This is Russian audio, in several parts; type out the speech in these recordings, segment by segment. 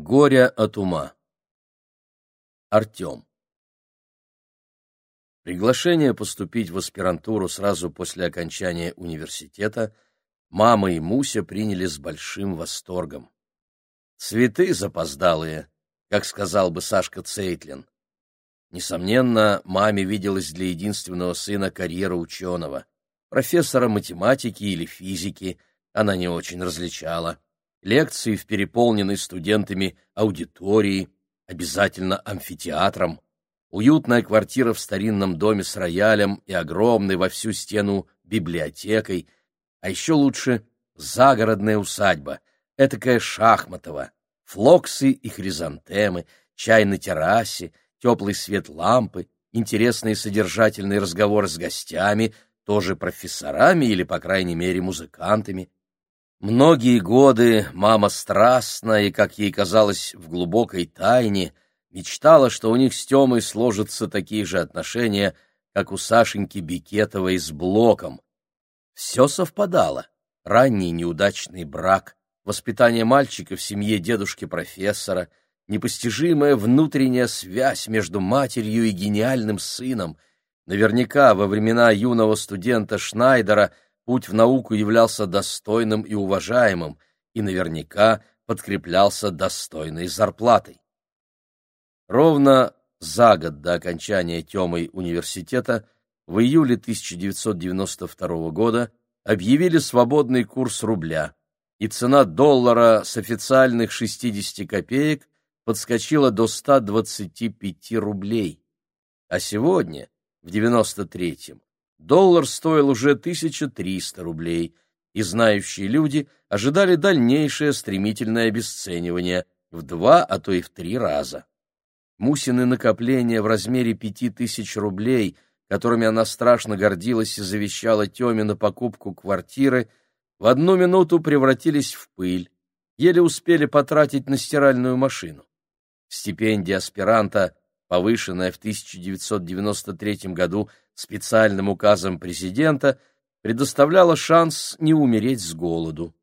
Горя от ума. Артем. Приглашение поступить в аспирантуру сразу после окончания университета мама и Муся приняли с большим восторгом. Цветы запоздалые, как сказал бы Сашка Цейтлин. Несомненно, маме виделась для единственного сына карьера ученого. Профессора математики или физики она не очень различала лекции в переполненной студентами аудитории, обязательно амфитеатром, уютная квартира в старинном доме с роялем и огромной во всю стену библиотекой, а еще лучше загородная усадьба, этакая шахматова, флоксы и хризантемы, чай на террасе, теплый свет лампы, интересные содержательные разговоры с гостями, тоже профессорами или, по крайней мере, музыкантами, Многие годы мама страстно и, как ей казалось, в глубокой тайне мечтала, что у них с Тёмой сложатся такие же отношения, как у Сашеньки Бикетовой с Блоком. Все совпадало. Ранний неудачный брак, воспитание мальчика в семье дедушки-профессора, непостижимая внутренняя связь между матерью и гениальным сыном. Наверняка во времена юного студента Шнайдера – путь в науку являлся достойным и уважаемым, и наверняка подкреплялся достойной зарплатой. Ровно за год до окончания Тёмой университета в июле 1992 года объявили свободный курс рубля, и цена доллара с официальных 60 копеек подскочила до 125 рублей. А сегодня, в 93-м, доллар стоил уже 1300 рублей, и знающие люди ожидали дальнейшее стремительное обесценивание в два, а то и в три раза. Мусины накопления в размере пяти тысяч рублей, которыми она страшно гордилась и завещала Теме на покупку квартиры, в одну минуту превратились в пыль, еле успели потратить на стиральную машину. Стипендия аспиранта, повышенная в 1993 году специальным указом президента предоставляла шанс не умереть с голоду.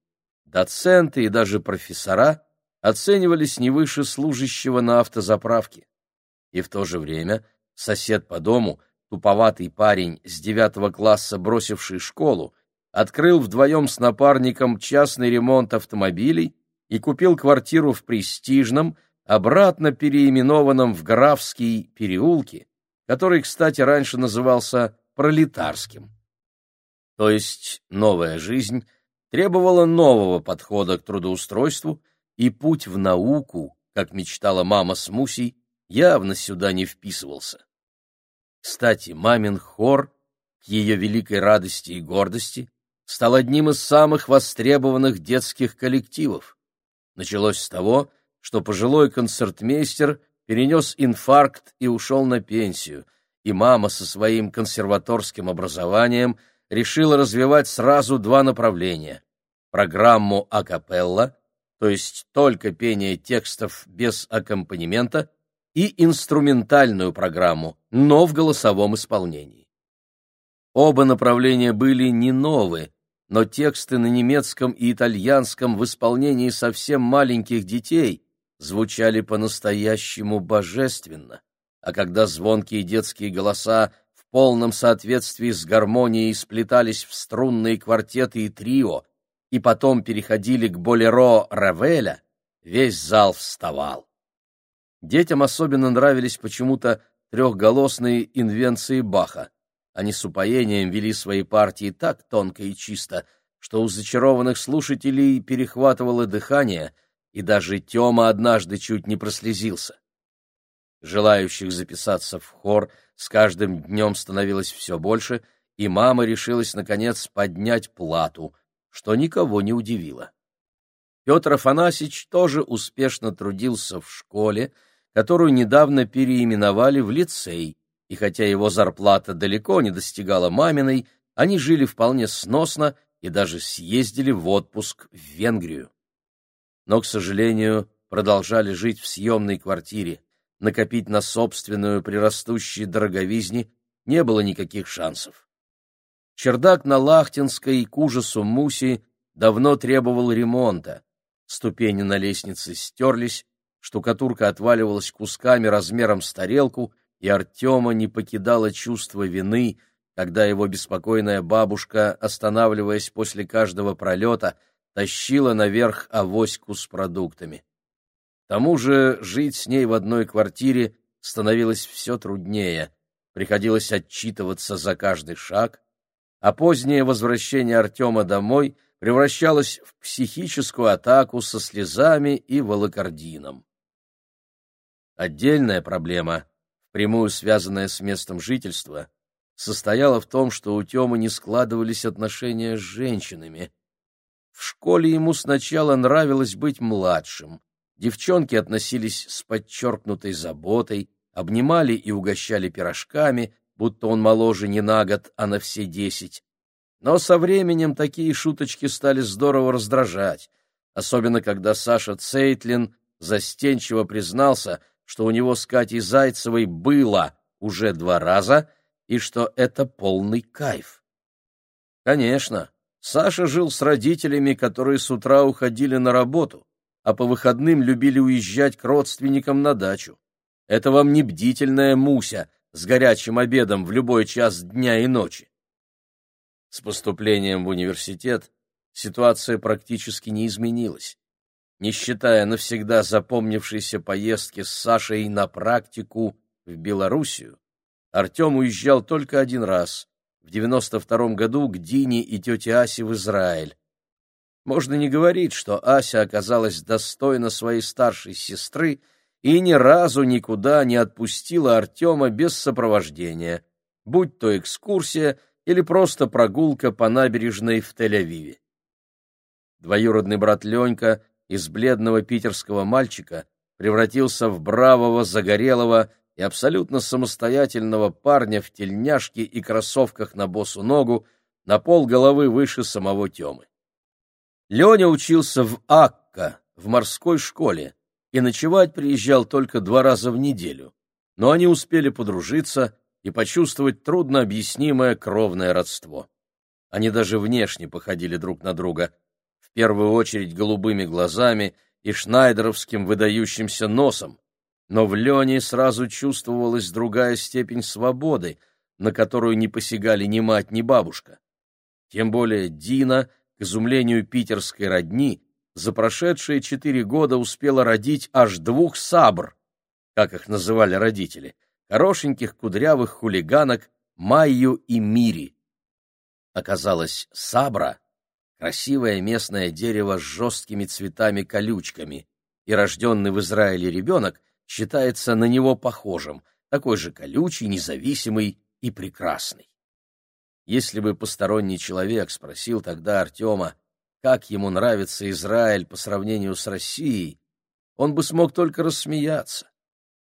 Доценты и даже профессора оценивались не выше служащего на автозаправке. И в то же время сосед по дому, туповатый парень с девятого класса, бросивший школу, открыл вдвоем с напарником частный ремонт автомобилей и купил квартиру в престижном, обратно переименованном в Графский переулке, который, кстати, раньше назывался пролетарским. То есть новая жизнь требовала нового подхода к трудоустройству, и путь в науку, как мечтала мама с Мусей, явно сюда не вписывался. Кстати, мамин хор, к ее великой радости и гордости, стал одним из самых востребованных детских коллективов. Началось с того, что пожилой концертмейстер перенес инфаркт и ушел на пенсию, и мама со своим консерваторским образованием решила развивать сразу два направления — программу акапелла, то есть только пение текстов без аккомпанемента, и инструментальную программу, но в голосовом исполнении. Оба направления были не новые, но тексты на немецком и итальянском в исполнении совсем маленьких детей звучали по-настоящему божественно, а когда звонкие детские голоса в полном соответствии с гармонией сплетались в струнные квартеты и трио, и потом переходили к болеро Равеля, весь зал вставал. Детям особенно нравились почему-то трехголосные инвенции Баха. Они с упоением вели свои партии так тонко и чисто, что у зачарованных слушателей перехватывало дыхание — и даже Тёма однажды чуть не прослезился. Желающих записаться в хор с каждым днем становилось все больше, и мама решилась, наконец, поднять плату, что никого не удивило. Петр Афанасьевич тоже успешно трудился в школе, которую недавно переименовали в лицей, и хотя его зарплата далеко не достигала маминой, они жили вполне сносно и даже съездили в отпуск в Венгрию но, к сожалению, продолжали жить в съемной квартире. Накопить на собственную при растущей дороговизне не было никаких шансов. Чердак на Лахтинской к ужасу Муси давно требовал ремонта. Ступени на лестнице стерлись, штукатурка отваливалась кусками размером с тарелку, и Артема не покидало чувство вины, когда его беспокойная бабушка, останавливаясь после каждого пролета, тащила наверх авоську с продуктами. К тому же жить с ней в одной квартире становилось все труднее, приходилось отчитываться за каждый шаг, а позднее возвращение Артема домой превращалось в психическую атаку со слезами и волокордином. Отдельная проблема, впрямую связанная с местом жительства, состояла в том, что у Темы не складывались отношения с женщинами. В школе ему сначала нравилось быть младшим. Девчонки относились с подчеркнутой заботой, обнимали и угощали пирожками, будто он моложе не на год, а на все десять. Но со временем такие шуточки стали здорово раздражать, особенно когда Саша Цейтлин застенчиво признался, что у него с Катей Зайцевой было уже два раза и что это полный кайф. Конечно, Саша жил с родителями, которые с утра уходили на работу, а по выходным любили уезжать к родственникам на дачу. Это вам не бдительная Муся с горячим обедом в любой час дня и ночи. С поступлением в университет ситуация практически не изменилась. Не считая навсегда запомнившейся поездки с Сашей на практику в Белоруссию, Артем уезжал только один раз, в 92-м году к Дине и тете Асе в Израиль. Можно не говорить, что Ася оказалась достойна своей старшей сестры и ни разу никуда не отпустила Артема без сопровождения, будь то экскурсия или просто прогулка по набережной в Тель-Авиве. Двоюродный брат Ленька из бледного питерского мальчика превратился в бравого, загорелого, и абсолютно самостоятельного парня в тельняшке и кроссовках на босу ногу на пол головы выше самого Темы. Леня учился в Акка, в морской школе, и ночевать приезжал только два раза в неделю, но они успели подружиться и почувствовать труднообъяснимое кровное родство. Они даже внешне походили друг на друга, в первую очередь голубыми глазами и шнайдеровским выдающимся носом, но в Лене сразу чувствовалась другая степень свободы, на которую не посягали ни мать, ни бабушка. Тем более Дина, к изумлению питерской родни, за прошедшие четыре года успела родить аж двух сабр, как их называли родители, хорошеньких кудрявых хулиганок Майю и Мири. Оказалось, сабра — красивое местное дерево с жесткими цветами-колючками, и рожденный в Израиле ребенок считается на него похожим, такой же колючий, независимый и прекрасный. Если бы посторонний человек спросил тогда Артема, как ему нравится Израиль по сравнению с Россией, он бы смог только рассмеяться.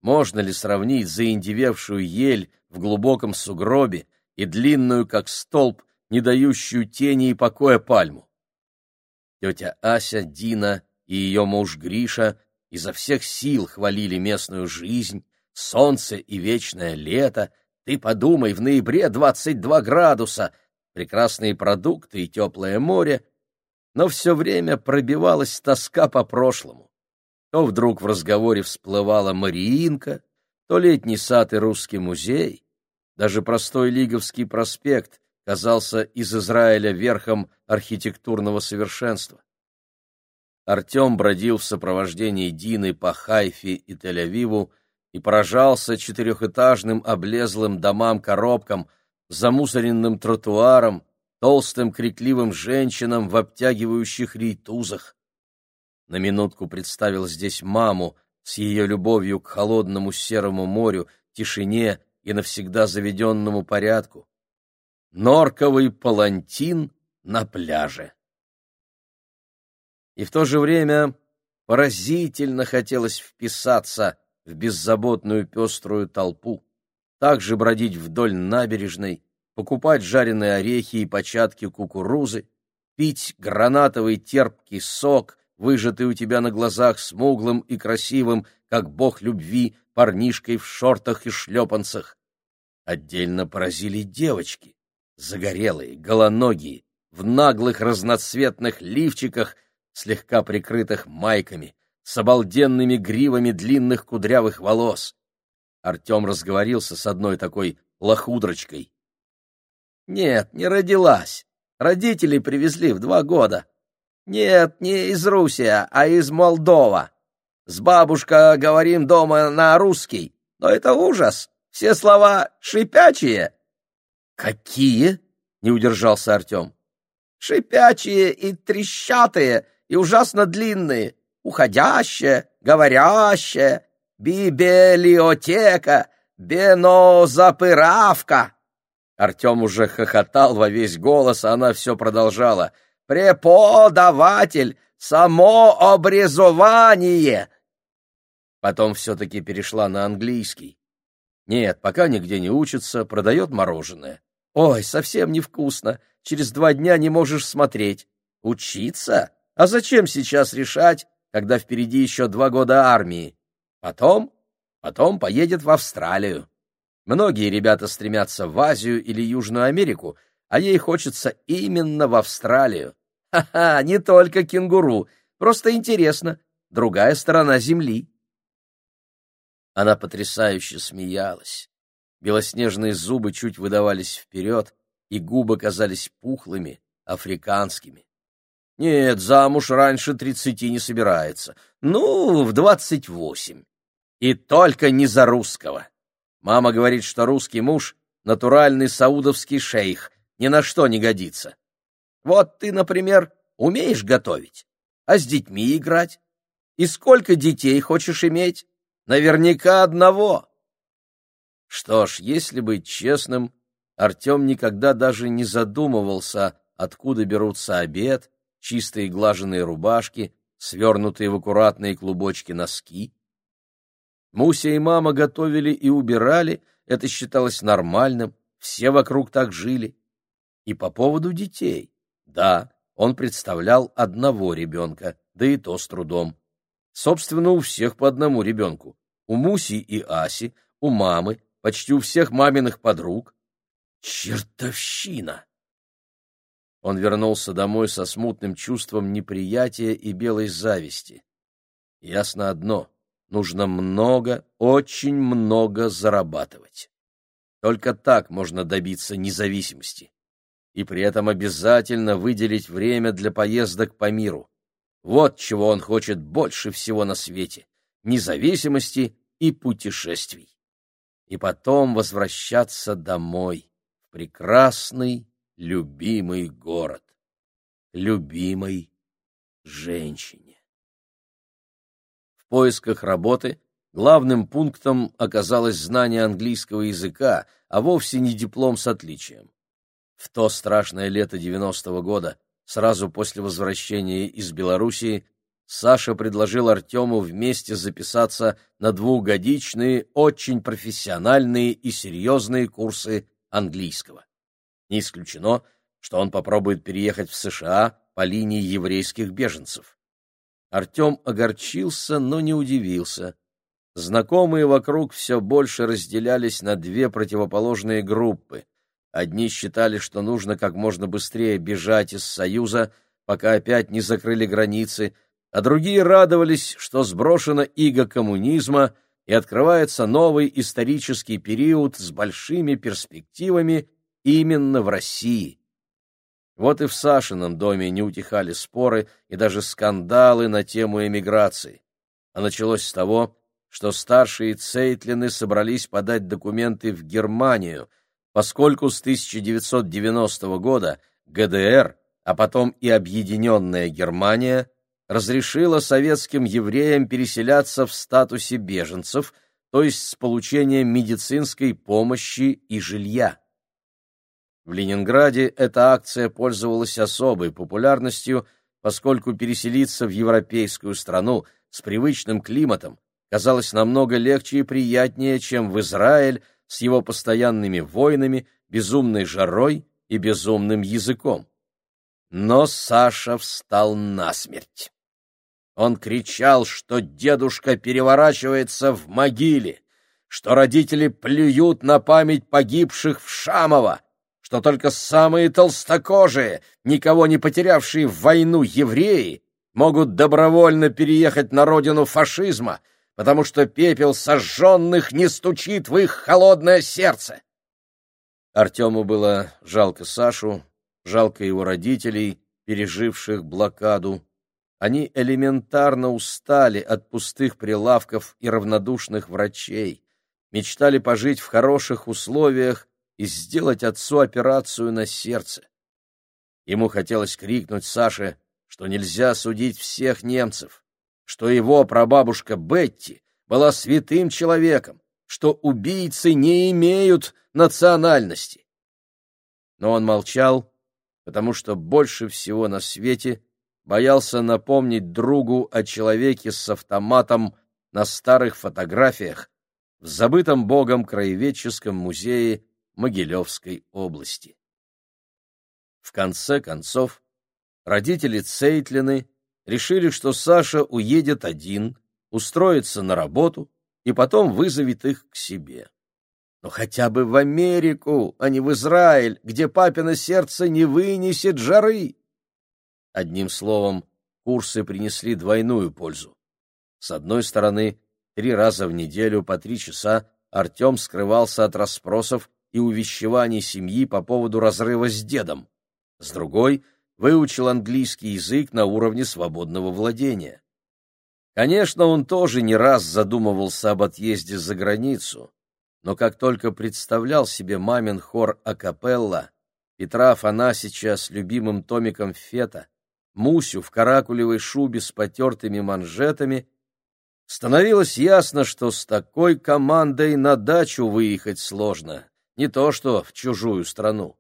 Можно ли сравнить заиндевевшую ель в глубоком сугробе и длинную, как столб, не дающую тени и покоя пальму? Тетя Ася, Дина и ее муж Гриша изо всех сил хвалили местную жизнь, солнце и вечное лето. Ты подумай, в ноябре 22 градуса, прекрасные продукты и теплое море, но все время пробивалась тоска по прошлому. То вдруг в разговоре всплывала Мариинка, то летний сад и русский музей, даже простой Лиговский проспект казался из Израиля верхом архитектурного совершенства. Артем бродил в сопровождении Дины по Хайфе и Тель-Авиву и поражался четырехэтажным облезлым домам-коробкам, замусоренным тротуарам, толстым крикливым женщинам в обтягивающих рейтузах. На минутку представил здесь маму с ее любовью к холодному серому морю, тишине и навсегда заведенному порядку. Норковый палантин на пляже и в то же время поразительно хотелось вписаться в беззаботную пеструю толпу, также бродить вдоль набережной, покупать жареные орехи и початки кукурузы, пить гранатовый терпкий сок, выжатый у тебя на глазах смуглым и красивым, как бог любви, парнишкой в шортах и шлепанцах. Отдельно поразили девочки, загорелые, голоногие, в наглых разноцветных лифчиках слегка прикрытых майками, с обалденными гривами длинных кудрявых волос. Артем разговорился с одной такой лохудрочкой. «Нет, не родилась. Родителей привезли в два года. Нет, не из Русия, а из Молдова. С бабушка говорим дома на русский, но это ужас. Все слова шипячие». «Какие?» — не удержался Артем. «Шипячие и трещатые, и ужасно длинные, уходящее, говорящее, бибелиотека, бенозапыравка». Артем уже хохотал во весь голос, а она все продолжала. «Преподаватель! Само образование!» Потом все-таки перешла на английский. Нет, пока нигде не учится, продает мороженое. Ой, совсем невкусно. Через два дня не можешь смотреть. Учиться? А зачем сейчас решать, когда впереди еще два года армии? Потом? Потом поедет в Австралию. Многие ребята стремятся в Азию или Южную Америку, а ей хочется именно в Австралию. Ха-ха, не только кенгуру, просто интересно, другая сторона Земли. Она потрясающе смеялась. Белоснежные зубы чуть выдавались вперед, и губы казались пухлыми, африканскими. Нет, замуж раньше тридцати не собирается. Ну, в двадцать восемь. И только не за русского. Мама говорит, что русский муж — натуральный саудовский шейх, ни на что не годится. Вот ты, например, умеешь готовить, а с детьми играть? И сколько детей хочешь иметь? Наверняка одного. Что ж, если быть честным, Артем никогда даже не задумывался, откуда берутся обед, чистые глаженные рубашки, свернутые в аккуратные клубочки носки. Муся и мама готовили и убирали, это считалось нормальным, все вокруг так жили. И по поводу детей. Да, он представлял одного ребенка, да и то с трудом. Собственно, у всех по одному ребенку. У Муси и Аси, у мамы, почти у всех маминых подруг. Чертовщина! Он вернулся домой со смутным чувством неприятия и белой зависти. Ясно одно — нужно много, очень много зарабатывать. Только так можно добиться независимости. И при этом обязательно выделить время для поездок по миру. Вот чего он хочет больше всего на свете — независимости и путешествий. И потом возвращаться домой, в прекрасный, любимый город, любимой женщине. В поисках работы главным пунктом оказалось знание английского языка, а вовсе не диплом с отличием. В то страшное лето 90-го года Сразу после возвращения из Белоруссии Саша предложил Артему вместе записаться на двухгодичные, очень профессиональные и серьезные курсы английского. Не исключено, что он попробует переехать в США по линии еврейских беженцев. Артем огорчился, но не удивился. Знакомые вокруг все больше разделялись на две противоположные группы. Одни считали, что нужно как можно быстрее бежать из Союза, пока опять не закрыли границы, а другие радовались, что сброшено иго коммунизма и открывается новый исторический период с большими перспективами именно в России. Вот и в Сашином доме не утихали споры и даже скандалы на тему эмиграции. А началось с того, что старшие Цейтлины собрались подать документы в Германию – поскольку с 1990 года ГДР, а потом и Объединенная Германия, разрешила советским евреям переселяться в статусе беженцев, то есть с получением медицинской помощи и жилья. В Ленинграде эта акция пользовалась особой популярностью, поскольку переселиться в европейскую страну с привычным климатом казалось намного легче и приятнее, чем в Израиль с его постоянными войнами, безумной жарой и безумным языком. Но Саша встал насмерть. Он кричал, что дедушка переворачивается в могиле, что родители плюют на память погибших в Шамово, что только самые толстокожие, никого не потерявшие в войну евреи, могут добровольно переехать на родину фашизма, потому что пепел сожженных не стучит в их холодное сердце. Артему было жалко Сашу, жалко его родителей, переживших блокаду. Они элементарно устали от пустых прилавков и равнодушных врачей, мечтали пожить в хороших условиях и сделать отцу операцию на сердце. Ему хотелось крикнуть Саше, что нельзя судить всех немцев, что его прабабушка Бетти была святым человеком, что убийцы не имеют национальности. Но он молчал, потому что больше всего на свете боялся напомнить другу о человеке с автоматом на старых фотографиях в забытом богом краеведческом музее Могилевской области. В конце концов, родители Цейтлины решили, что Саша уедет один, устроится на работу и потом вызовет их к себе. Но хотя бы в Америку, а не в Израиль, где папино сердце не вынесет жары. Одним словом, курсы принесли двойную пользу. С одной стороны, три раза в неделю по три часа Артем скрывался от расспросов и увещеваний семьи по поводу разрыва с дедом. С другой, выучил английский язык на уровне свободного владения. Конечно, он тоже не раз задумывался об отъезде за границу, но как только представлял себе мамин хор акапелла, Петра Афанасича с любимым томиком Фета, Мусю в каракулевой шубе с потертыми манжетами, становилось ясно, что с такой командой на дачу выехать сложно, не то что в чужую страну.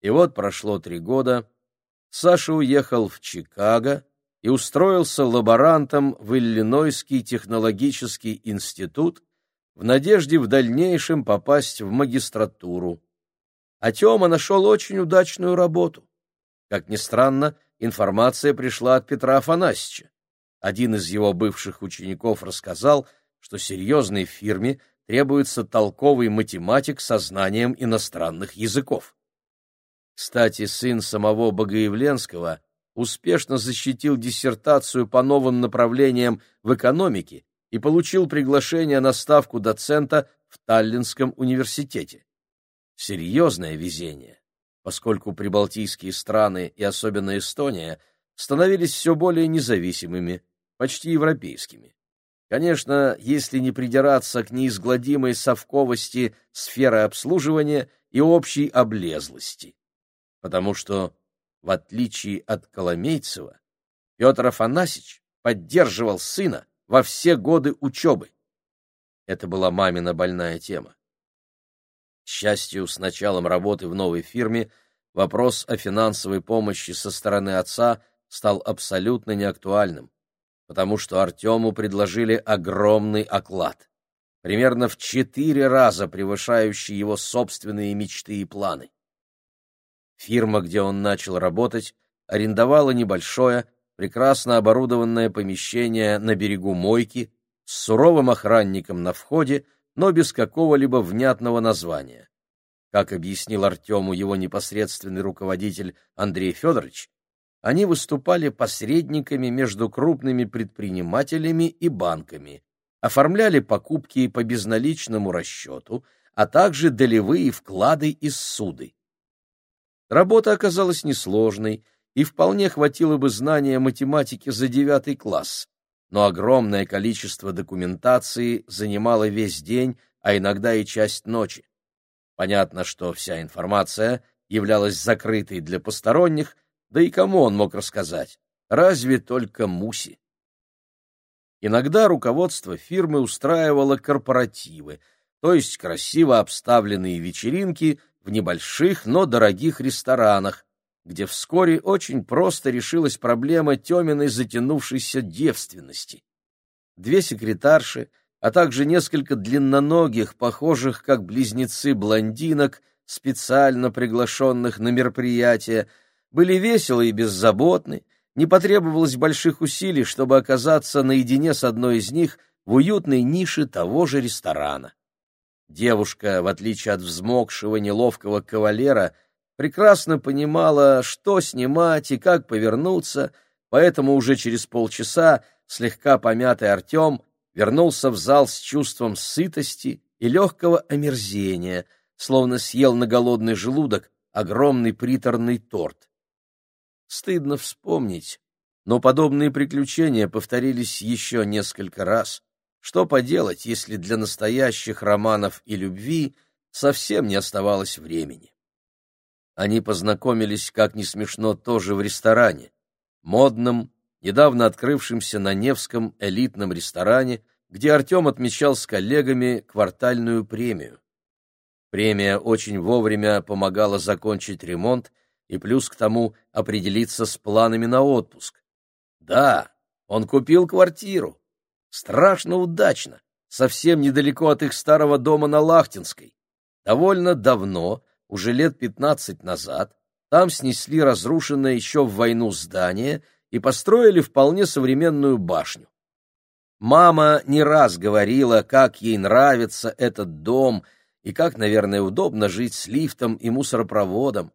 И вот прошло три года, Саша уехал в Чикаго и устроился лаборантом в Иллинойский технологический институт в надежде в дальнейшем попасть в магистратуру. А Тёма нашел очень удачную работу. Как ни странно, информация пришла от Петра Афанасьевича. Один из его бывших учеников рассказал, что серьезной фирме требуется толковый математик со знанием иностранных языков. Кстати, сын самого Богоявленского успешно защитил диссертацию по новым направлениям в экономике и получил приглашение на ставку доцента в Таллинском университете. Серьезное везение, поскольку прибалтийские страны и особенно Эстония становились все более независимыми, почти европейскими. Конечно, если не придираться к неизгладимой совковости сферы обслуживания и общей облезлости. Потому что, в отличие от Коломейцева, Петр Афанасьевич поддерживал сына во все годы учебы. Это была мамина больная тема. К счастью, с началом работы в новой фирме вопрос о финансовой помощи со стороны отца стал абсолютно неактуальным, потому что Артему предложили огромный оклад, примерно в четыре раза превышающий его собственные мечты и планы. Фирма, где он начал работать, арендовала небольшое, прекрасно оборудованное помещение на берегу мойки с суровым охранником на входе, но без какого-либо внятного названия. Как объяснил Артему его непосредственный руководитель Андрей Федорович, они выступали посредниками между крупными предпринимателями и банками, оформляли покупки по безналичному расчету, а также долевые вклады и суды. Работа оказалась несложной, и вполне хватило бы знания математики за девятый класс, но огромное количество документации занимало весь день, а иногда и часть ночи. Понятно, что вся информация являлась закрытой для посторонних, да и кому он мог рассказать? Разве только Муси. Иногда руководство фирмы устраивало корпоративы, то есть красиво обставленные вечеринки в небольших, но дорогих ресторанах, где вскоре очень просто решилась проблема Теминой затянувшейся девственности. Две секретарши, а также несколько длинноногих, похожих как близнецы блондинок, специально приглашенных на мероприятие, были веселы и беззаботны, не потребовалось больших усилий, чтобы оказаться наедине с одной из них в уютной нише того же ресторана. Девушка, в отличие от взмокшего неловкого кавалера, прекрасно понимала, что снимать и как повернуться, поэтому уже через полчаса слегка помятый Артем вернулся в зал с чувством сытости и легкого омерзения, словно съел на голодный желудок огромный приторный торт. Стыдно вспомнить, но подобные приключения повторились еще несколько раз. Что поделать, если для настоящих романов и любви совсем не оставалось времени? Они познакомились, как не смешно, тоже в ресторане, модном, недавно открывшемся на Невском элитном ресторане, где Артем отмечал с коллегами квартальную премию. Премия очень вовремя помогала закончить ремонт и плюс к тому определиться с планами на отпуск. Да, он купил квартиру. Страшно удачно, совсем недалеко от их старого дома на Лахтинской. Довольно давно, уже лет пятнадцать назад, там снесли разрушенное еще в войну здание и построили вполне современную башню. Мама не раз говорила, как ей нравится этот дом — и как, наверное, удобно жить с лифтом и мусоропроводом.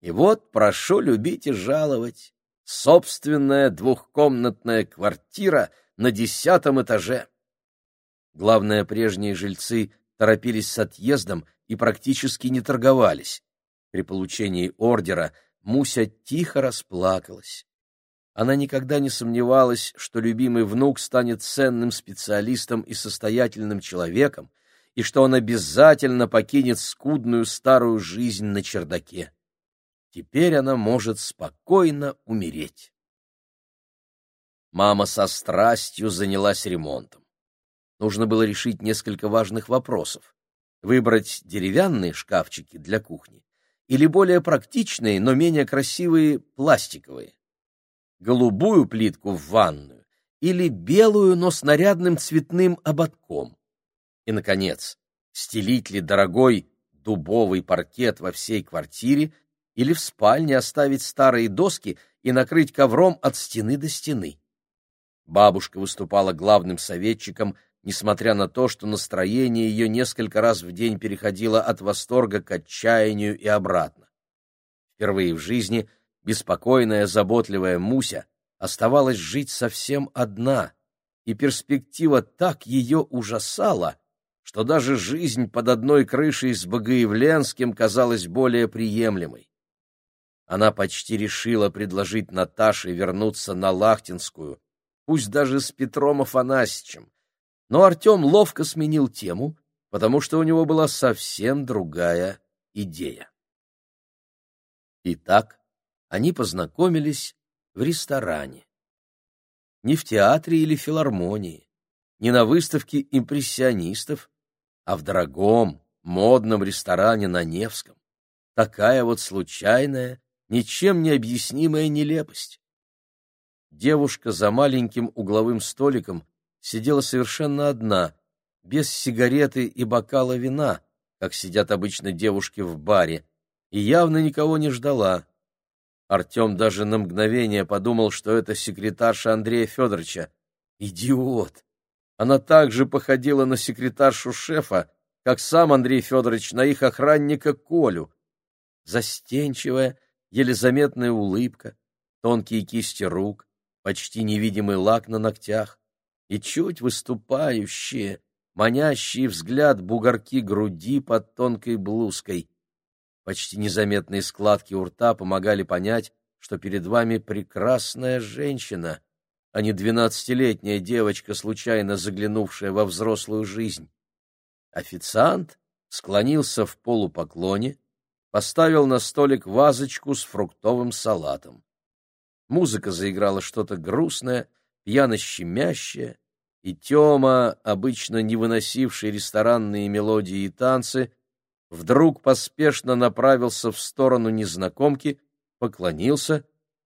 И вот, прошу любить и жаловать, собственная двухкомнатная квартира на десятом этаже. Главное, прежние жильцы торопились с отъездом и практически не торговались. При получении ордера Муся тихо расплакалась. Она никогда не сомневалась, что любимый внук станет ценным специалистом и состоятельным человеком, и что он обязательно покинет скудную старую жизнь на чердаке. Теперь она может спокойно умереть. Мама со страстью занялась ремонтом. Нужно было решить несколько важных вопросов. Выбрать деревянные шкафчики для кухни или более практичные, но менее красивые пластиковые. Голубую плитку в ванную или белую, но с нарядным цветным ободком. И, наконец, стелить ли дорогой дубовый паркет во всей квартире или в спальне оставить старые доски и накрыть ковром от стены до стены. Бабушка выступала главным советчиком, несмотря на то, что настроение ее несколько раз в день переходило от восторга к отчаянию и обратно. Впервые в жизни беспокойная, заботливая Муся оставалась жить совсем одна, и перспектива так ее ужасала, что даже жизнь под одной крышей с Богоявленским казалась более приемлемой. Она почти решила предложить Наташе вернуться на Лахтинскую, пусть даже с Петром Афанасьевичем, но Артем ловко сменил тему, потому что у него была совсем другая идея. Итак, они познакомились в ресторане. Не в театре или филармонии, не на выставке импрессионистов, а в дорогом, модном ресторане на Невском. Такая вот случайная, ничем не объяснимая нелепость. Девушка за маленьким угловым столиком сидела совершенно одна, без сигареты и бокала вина, как сидят обычно девушки в баре, и явно никого не ждала. Артем даже на мгновение подумал, что это секретарша Андрея Федоровича. Идиот! Она также походила на секретаршу шефа, как сам Андрей Федорович на их охранника Колю. Застенчивая, еле заметная улыбка, тонкие кисти рук, почти невидимый лак на ногтях и чуть выступающие, манящий взгляд бугорки груди под тонкой блузкой. Почти незаметные складки у рта помогали понять, что перед вами прекрасная женщина, а не двенадцатилетняя девочка, случайно заглянувшая во взрослую жизнь. Официант склонился в полупоклоне, поставил на столик вазочку с фруктовым салатом. Музыка заиграла что-то грустное, пьяно-щемящее, и Тёма, обычно не выносивший ресторанные мелодии и танцы, вдруг поспешно направился в сторону незнакомки, поклонился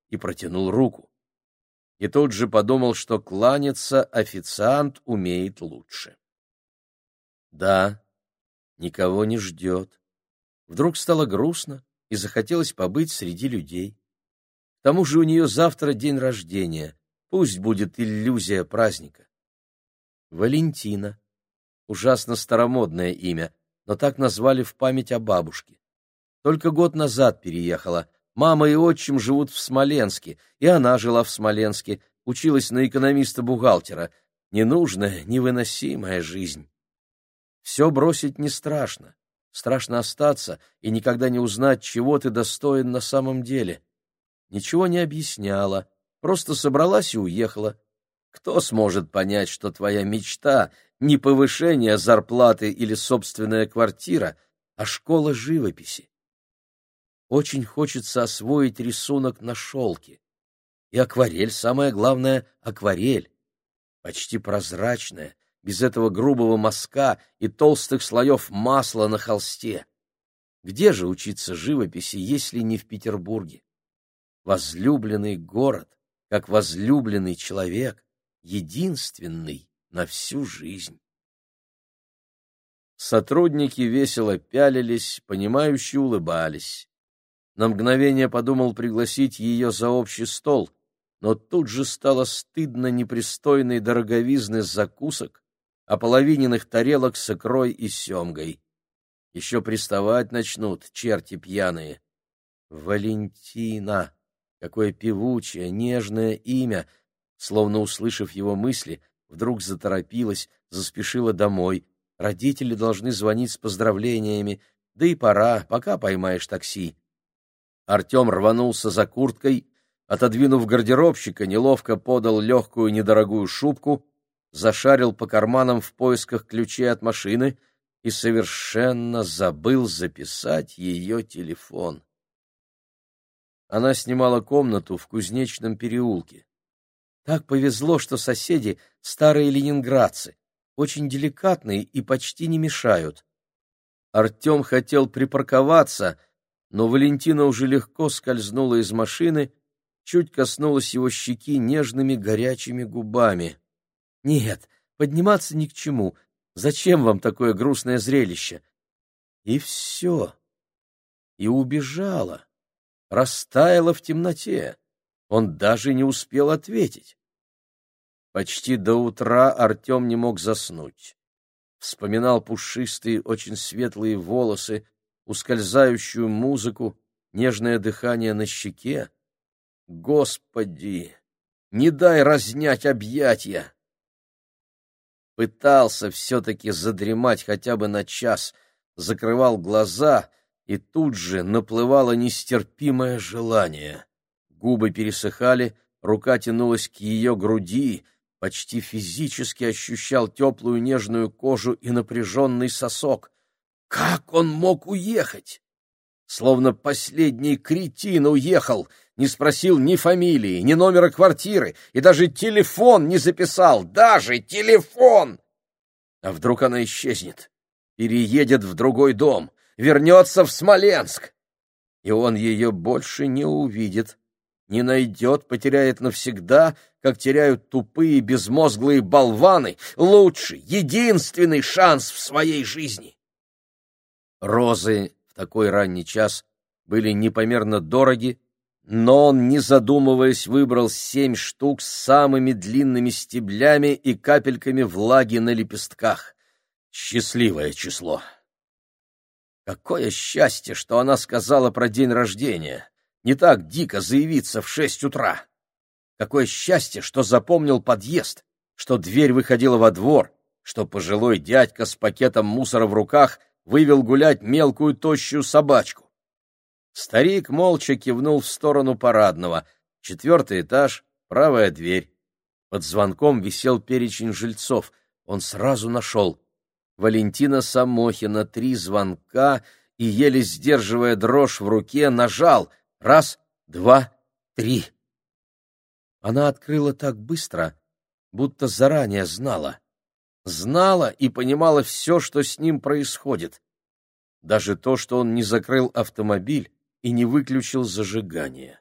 и протянул руку и тут же подумал, что кланяться официант умеет лучше. Да, никого не ждет. Вдруг стало грустно и захотелось побыть среди людей. К тому же у нее завтра день рождения, пусть будет иллюзия праздника. Валентина. Ужасно старомодное имя, но так назвали в память о бабушке. Только год назад переехала, Мама и отчим живут в Смоленске, и она жила в Смоленске, училась на экономиста-бухгалтера. Ненужная, невыносимая жизнь. Все бросить не страшно. Страшно остаться и никогда не узнать, чего ты достоин на самом деле. Ничего не объясняла, просто собралась и уехала. Кто сможет понять, что твоя мечта — не повышение зарплаты или собственная квартира, а школа живописи? Очень хочется освоить рисунок на шелке. И акварель, самое главное, акварель. Почти прозрачная, без этого грубого мазка и толстых слоев масла на холсте. Где же учиться живописи, если не в Петербурге? Возлюбленный город, как возлюбленный человек, единственный на всю жизнь. Сотрудники весело пялились, понимающе улыбались. На мгновение подумал пригласить ее за общий стол, но тут же стало стыдно непристойной дороговизны закусок, ополовиненных тарелок с икрой и семгой. Еще приставать начнут черти пьяные. Валентина! Какое певучее, нежное имя! Словно услышав его мысли, вдруг заторопилась, заспешила домой. Родители должны звонить с поздравлениями, да и пора, пока поймаешь такси. Артем рванулся за курткой, отодвинув гардеробщика, неловко подал легкую недорогую шубку, зашарил по карманам в поисках ключей от машины и совершенно забыл записать ее телефон. Она снимала комнату в Кузнечном переулке. Так повезло, что соседи — старые ленинградцы, очень деликатные и почти не мешают. Артем хотел припарковаться — но Валентина уже легко скользнула из машины, чуть коснулась его щеки нежными горячими губами. «Нет, подниматься ни к чему. Зачем вам такое грустное зрелище?» И все. И убежала. Растаяла в темноте. Он даже не успел ответить. Почти до утра Артем не мог заснуть. Вспоминал пушистые, очень светлые волосы, ускользающую музыку, нежное дыхание на щеке. Господи, не дай разнять объятья! Пытался все-таки задремать хотя бы на час, закрывал глаза, и тут же наплывало нестерпимое желание. Губы пересыхали, рука тянулась к ее груди, почти физически ощущал теплую нежную кожу и напряженный сосок. Как он мог уехать? Словно последний кретин уехал, не спросил ни фамилии, ни номера квартиры, и даже телефон не записал, даже телефон! А вдруг она исчезнет, переедет в другой дом, вернется в Смоленск, и он ее больше не увидит, не найдет, потеряет навсегда, как теряют тупые безмозглые болваны, лучший, единственный шанс в своей жизни. Розы в такой ранний час были непомерно дороги, но он, не задумываясь, выбрал семь штук с самыми длинными стеблями и капельками влаги на лепестках. Счастливое число! Какое счастье, что она сказала про день рождения! Не так дико заявиться в шесть утра! Какое счастье, что запомнил подъезд, что дверь выходила во двор, что пожилой дядька с пакетом мусора в руках — вывел гулять мелкую тощую собачку. Старик молча кивнул в сторону парадного. Четвертый этаж, правая дверь. Под звонком висел перечень жильцов. Он сразу нашел. Валентина Самохина, три звонка, и, еле сдерживая дрожь в руке, нажал. Раз, два, три. Она открыла так быстро, будто заранее знала знала и понимала все, что с ним происходит. Даже то, что он не закрыл автомобиль и не выключил зажигание.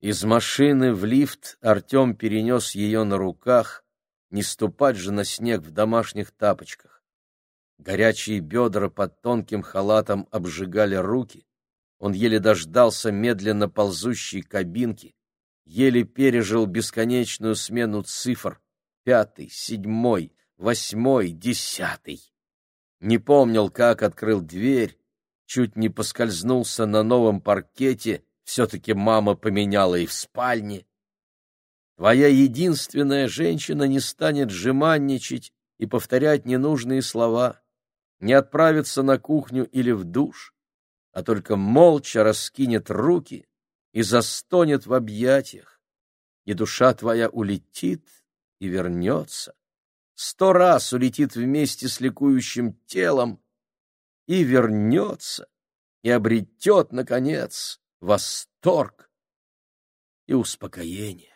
Из машины в лифт Артем перенес ее на руках, не ступать же на снег в домашних тапочках. Горячие бедра под тонким халатом обжигали руки. Он еле дождался медленно ползущей кабинки, еле пережил бесконечную смену цифр, пятый, седьмой, восьмой, десятый. Не помнил, как открыл дверь, чуть не поскользнулся на новом паркете, все-таки мама поменяла и в спальне. Твоя единственная женщина не станет жеманничать и повторять ненужные слова, не отправится на кухню или в душ, а только молча раскинет руки и застонет в объятиях, и душа твоя улетит и вернется, сто раз улетит вместе с ликующим телом и вернется, и обретет, наконец, восторг и успокоение.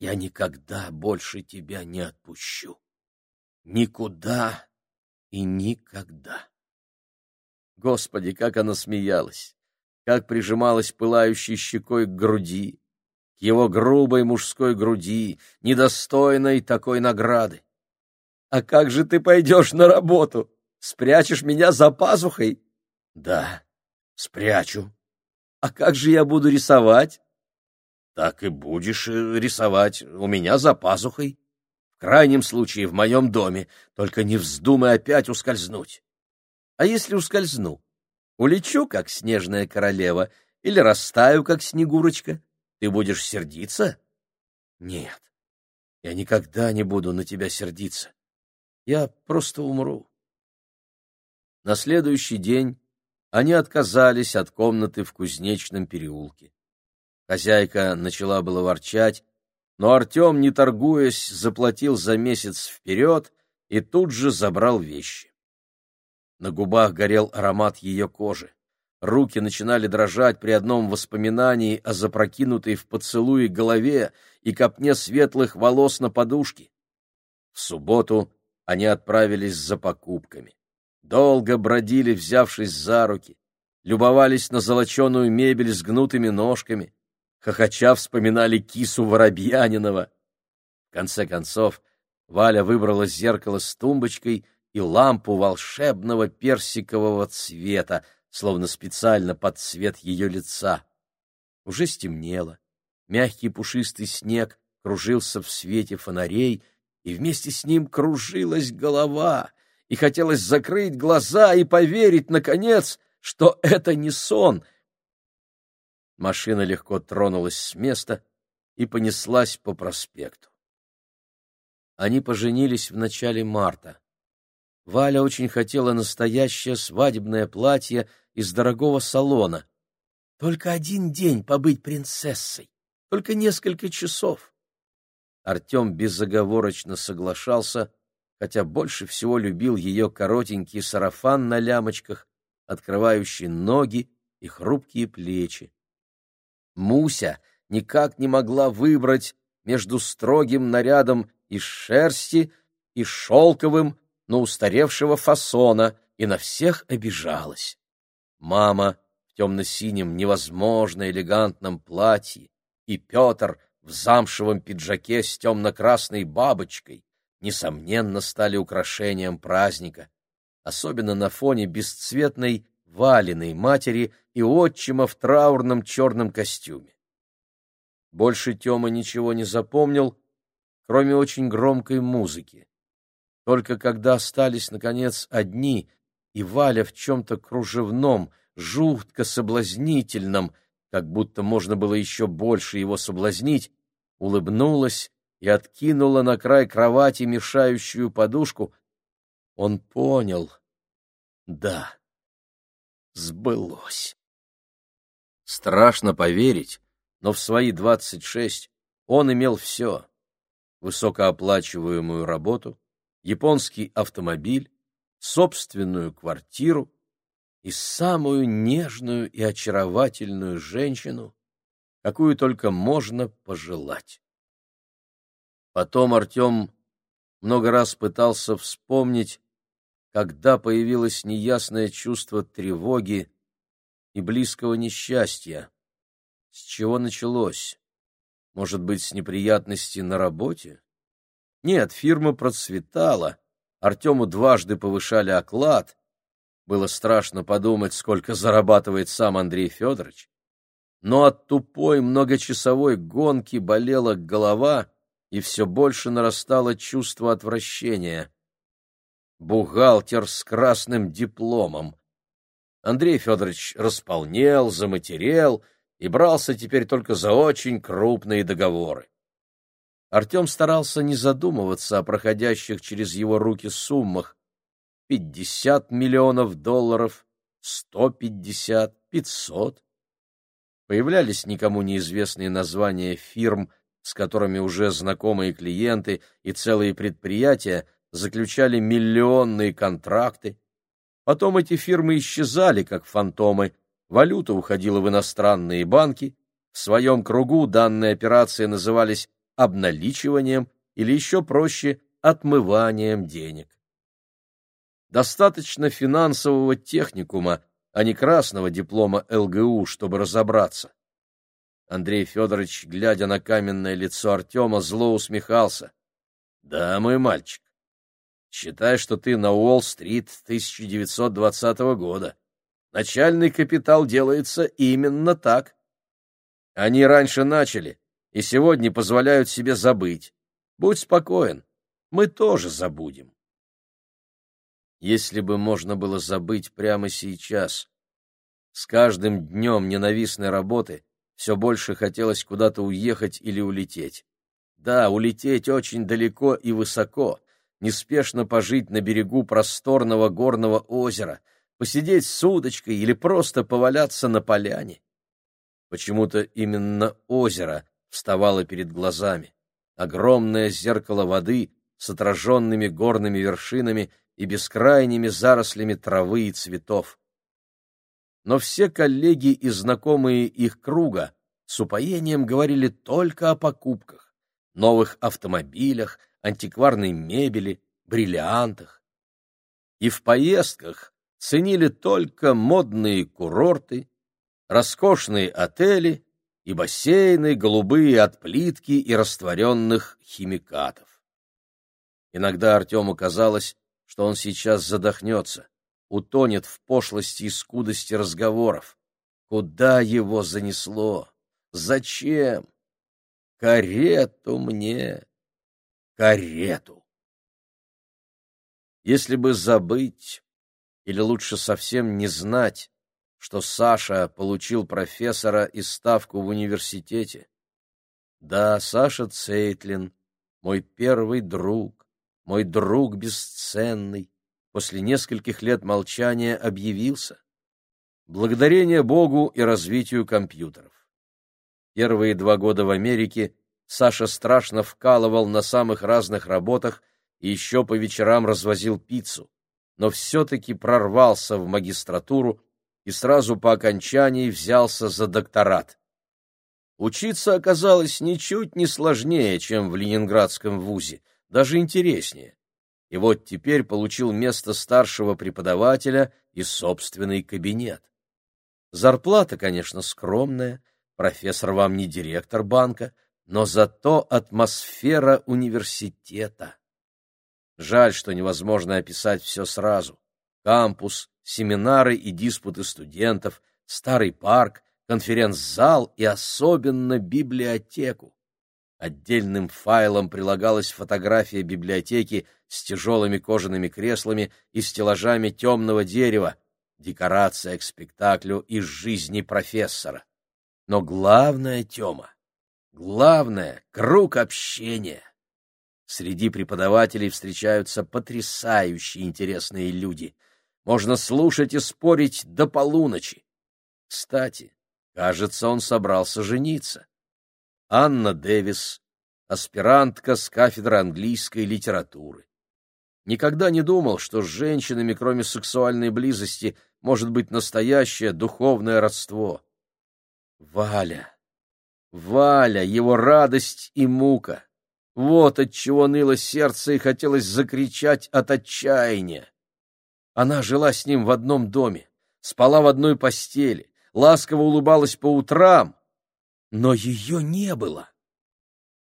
Я никогда больше тебя не отпущу. Никуда и никогда. Господи, как она смеялась! Как прижималась пылающей щекой к груди, к его грубой мужской груди, недостойной такой награды. «А как же ты пойдешь на работу? Спрячешь меня за пазухой?» «Да, спрячу». «А как же я буду рисовать?» «Так и будешь э, рисовать у меня за пазухой. В крайнем случае в моем доме, только не вздумай опять ускользнуть». А если ускользну? Улечу, как снежная королева, или растаю, как снегурочка? Ты будешь сердиться? Нет, я никогда не буду на тебя сердиться. Я просто умру. На следующий день они отказались от комнаты в Кузнечном переулке. Хозяйка начала было ворчать, но Артем, не торгуясь, заплатил за месяц вперед и тут же забрал вещи. На губах горел аромат ее кожи. Руки начинали дрожать при одном воспоминании о запрокинутой в поцелуе голове и копне светлых волос на подушке. В субботу они отправились за покупками. Долго бродили, взявшись за руки, любовались на золоченую мебель с гнутыми ножками, хохоча вспоминали кису Воробьянинова. В конце концов, Валя выбрала зеркало с тумбочкой — и лампу волшебного персикового цвета, словно специально под цвет ее лица. Уже стемнело. Мягкий пушистый снег кружился в свете фонарей, и вместе с ним кружилась голова, и хотелось закрыть глаза и поверить, наконец, что это не сон. Машина легко тронулась с места и понеслась по проспекту. Они поженились в начале марта. Валя очень хотела настоящее свадебное платье из дорогого салона. Только один день побыть принцессой, только несколько часов. Артем безоговорочно соглашался, хотя больше всего любил ее коротенький сарафан на лямочках, открывающий ноги и хрупкие плечи. Муся никак не могла выбрать между строгим нарядом из шерсти и шелковым, но устаревшего фасона и на всех обижалась. Мама в темно-синем невозможно элегантном платье и Петр в замшевом пиджаке с темно-красной бабочкой несомненно стали украшением праздника, особенно на фоне бесцветной валеной матери и отчима в траурном черном костюме. Больше Тёма ничего не запомнил, кроме очень громкой музыки. Только когда остались, наконец, одни, и Валя в чем-то кружевном, жутко соблазнительном, как будто можно было еще больше его соблазнить, улыбнулась и откинула на край кровати мешающую подушку, он понял. Да, сбылось. Страшно поверить, но в свои двадцать шесть он имел все — высокооплачиваемую работу, японский автомобиль, собственную квартиру и самую нежную и очаровательную женщину, какую только можно пожелать. Потом Артем много раз пытался вспомнить, когда появилось неясное чувство тревоги и близкого несчастья. С чего началось? Может быть, с неприятностей на работе? Нет, фирма процветала. Артему дважды повышали оклад. Было страшно подумать, сколько зарабатывает сам Андрей Федорович. Но от тупой многочасовой гонки болела голова, и все больше нарастало чувство отвращения. Бухгалтер с красным дипломом. Андрей Федорович располнел, заматерел и брался теперь только за очень крупные договоры. Артем старался не задумываться о проходящих через его руки суммах. Пятьдесят миллионов долларов, сто пятьдесят, пятьсот. Появлялись никому неизвестные названия фирм, с которыми уже знакомые клиенты и целые предприятия заключали миллионные контракты. Потом эти фирмы исчезали, как фантомы, валюта уходила в иностранные банки, в своем кругу данные операции назывались обналичиванием или еще проще отмыванием денег. Достаточно финансового техникума, а не красного диплома ЛГУ, чтобы разобраться. Андрей Федорович, глядя на каменное лицо Артема, зло усмехался. — Да, мой мальчик, считай, что ты на Уолл-стрит 1920 года. Начальный капитал делается именно так. Они раньше начали, и сегодня позволяют себе забыть. Будь спокоен, мы тоже забудем. Если бы можно было забыть прямо сейчас. С каждым днем ненавистной работы все больше хотелось куда-то уехать или улететь. Да, улететь очень далеко и высоко, неспешно пожить на берегу просторного горного озера, посидеть с удочкой или просто поваляться на поляне. Почему-то именно озеро вставало перед глазами. Огромное зеркало воды с отраженными горными вершинами и бескрайними зарослями травы и цветов. Но все коллеги и знакомые их круга с упоением говорили только о покупках, новых автомобилях, антикварной мебели, бриллиантах. И в поездках ценили только модные курорты, роскошные отели и бассейны, голубые от плитки и растворенных химикатов. Иногда Артему казалось, что он сейчас задохнется, утонет в пошлости и скудости разговоров. Куда его занесло? Зачем? Карету мне! Карету! Если бы забыть, или лучше совсем не знать, что Саша получил профессора и ставку в университете. Да, Саша Цейтлин, мой первый друг, мой друг бесценный, после нескольких лет молчания объявился. Благодарение Богу и развитию компьютеров. Первые два года в Америке Саша страшно вкалывал на самых разных работах и еще по вечерам развозил пиццу, но все-таки прорвался в магистратуру и сразу по окончании взялся за докторат. Учиться оказалось ничуть не сложнее, чем в Ленинградском вузе, даже интереснее. И вот теперь получил место старшего преподавателя и собственный кабинет. Зарплата, конечно, скромная, профессор вам не директор банка, но зато атмосфера университета. Жаль, что невозможно описать все сразу. Кампус, семинары и диспуты студентов, старый парк, конференц-зал и особенно библиотеку. Отдельным файлом прилагалась фотография библиотеки с тяжелыми кожаными креслами и стеллажами темного дерева, декорация к спектаклю из жизни профессора. Но главное, Тема, главное — круг общения. Среди преподавателей встречаются потрясающие интересные люди — можно слушать и спорить до полуночи. Кстати, кажется, он собрался жениться. Анна Дэвис, аспирантка с кафедры английской литературы. Никогда не думал, что с женщинами, кроме сексуальной близости, может быть настоящее духовное родство. Валя, Валя, его радость и мука. Вот от чего ныло сердце и хотелось закричать от отчаяния. Она жила с ним в одном доме, спала в одной постели, ласково улыбалась по утрам, но ее не было.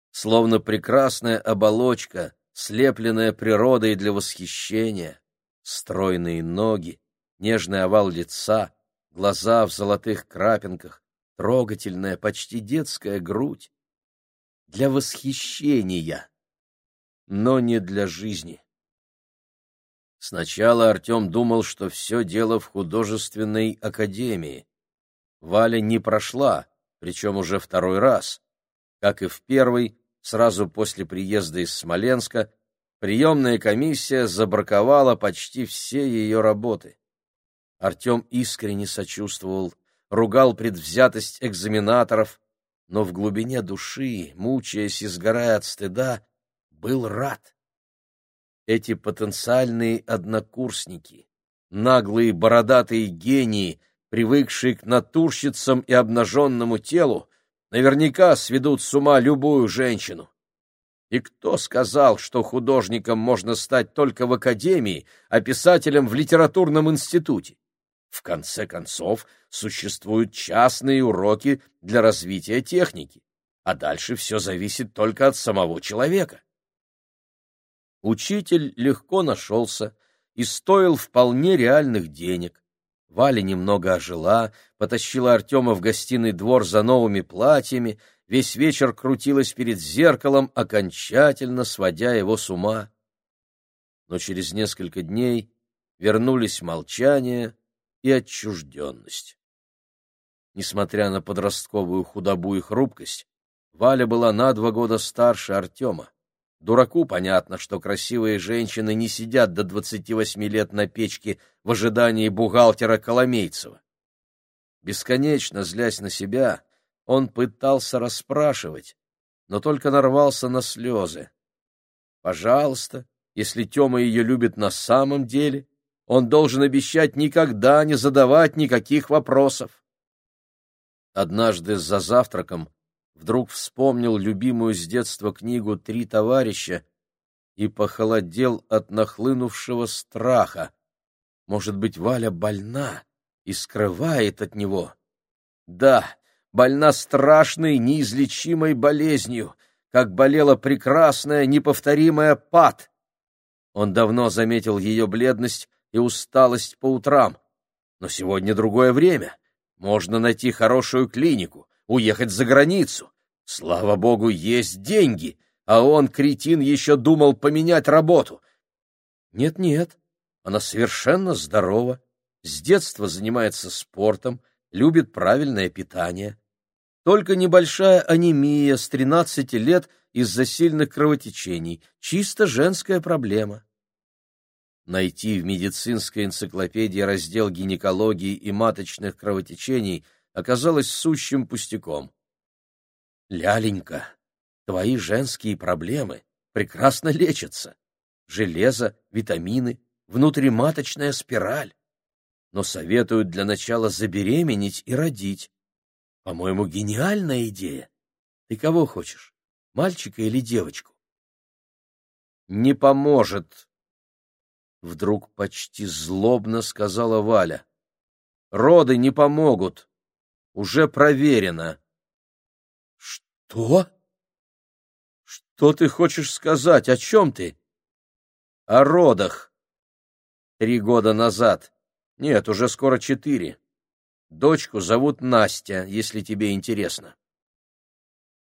Словно прекрасная оболочка, слепленная природой для восхищения, стройные ноги, нежный овал лица, глаза в золотых крапинках, трогательная, почти детская грудь. Для восхищения, но не для жизни. Сначала Артем думал, что все дело в художественной академии. Валя не прошла, причем уже второй раз. Как и в первый, сразу после приезда из Смоленска, приемная комиссия забраковала почти все ее работы. Артем искренне сочувствовал, ругал предвзятость экзаменаторов, но в глубине души, мучаясь и сгорая от стыда, был рад. Эти потенциальные однокурсники, наглые бородатые гении, привыкшие к натурщицам и обнаженному телу, наверняка сведут с ума любую женщину. И кто сказал, что художником можно стать только в академии, а писателем в литературном институте? В конце концов, существуют частные уроки для развития техники, а дальше все зависит только от самого человека. Учитель легко нашелся и стоил вполне реальных денег. Валя немного ожила, потащила Артема в гостиный двор за новыми платьями, весь вечер крутилась перед зеркалом, окончательно сводя его с ума. Но через несколько дней вернулись молчание и отчужденность. Несмотря на подростковую худобу и хрупкость, Валя была на два года старше Артема. Дураку понятно, что красивые женщины не сидят до двадцати восьми лет на печке в ожидании бухгалтера Коломейцева. Бесконечно злясь на себя, он пытался расспрашивать, но только нарвался на слезы. Пожалуйста, если Тёма ее любит на самом деле, он должен обещать никогда не задавать никаких вопросов. Однажды за завтраком вдруг вспомнил любимую с детства книгу «Три товарища» и похолодел от нахлынувшего страха. Может быть, Валя больна и скрывает от него? Да, больна страшной, неизлечимой болезнью, как болела прекрасная, неповторимая Пат. Он давно заметил ее бледность и усталость по утрам. Но сегодня другое время. Можно найти хорошую клинику, уехать за границу. Слава богу, есть деньги, а он, кретин, еще думал поменять работу. Нет-нет, она совершенно здорова, с детства занимается спортом, любит правильное питание. Только небольшая анемия с 13 лет из-за сильных кровотечений, чисто женская проблема. Найти в медицинской энциклопедии раздел гинекологии и маточных кровотечений оказалось сущим пустяком. Ляленька, твои женские проблемы прекрасно лечатся. Железо, витамины, внутриматочная спираль. Но советуют для начала забеременеть и родить. По-моему, гениальная идея. Ты кого хочешь, мальчика или девочку? Не поможет. Вдруг почти злобно сказала Валя. Роды не помогут. Уже проверено. «Что? Что ты хочешь сказать? О чем ты?» «О родах. Три года назад. Нет, уже скоро четыре. Дочку зовут Настя, если тебе интересно».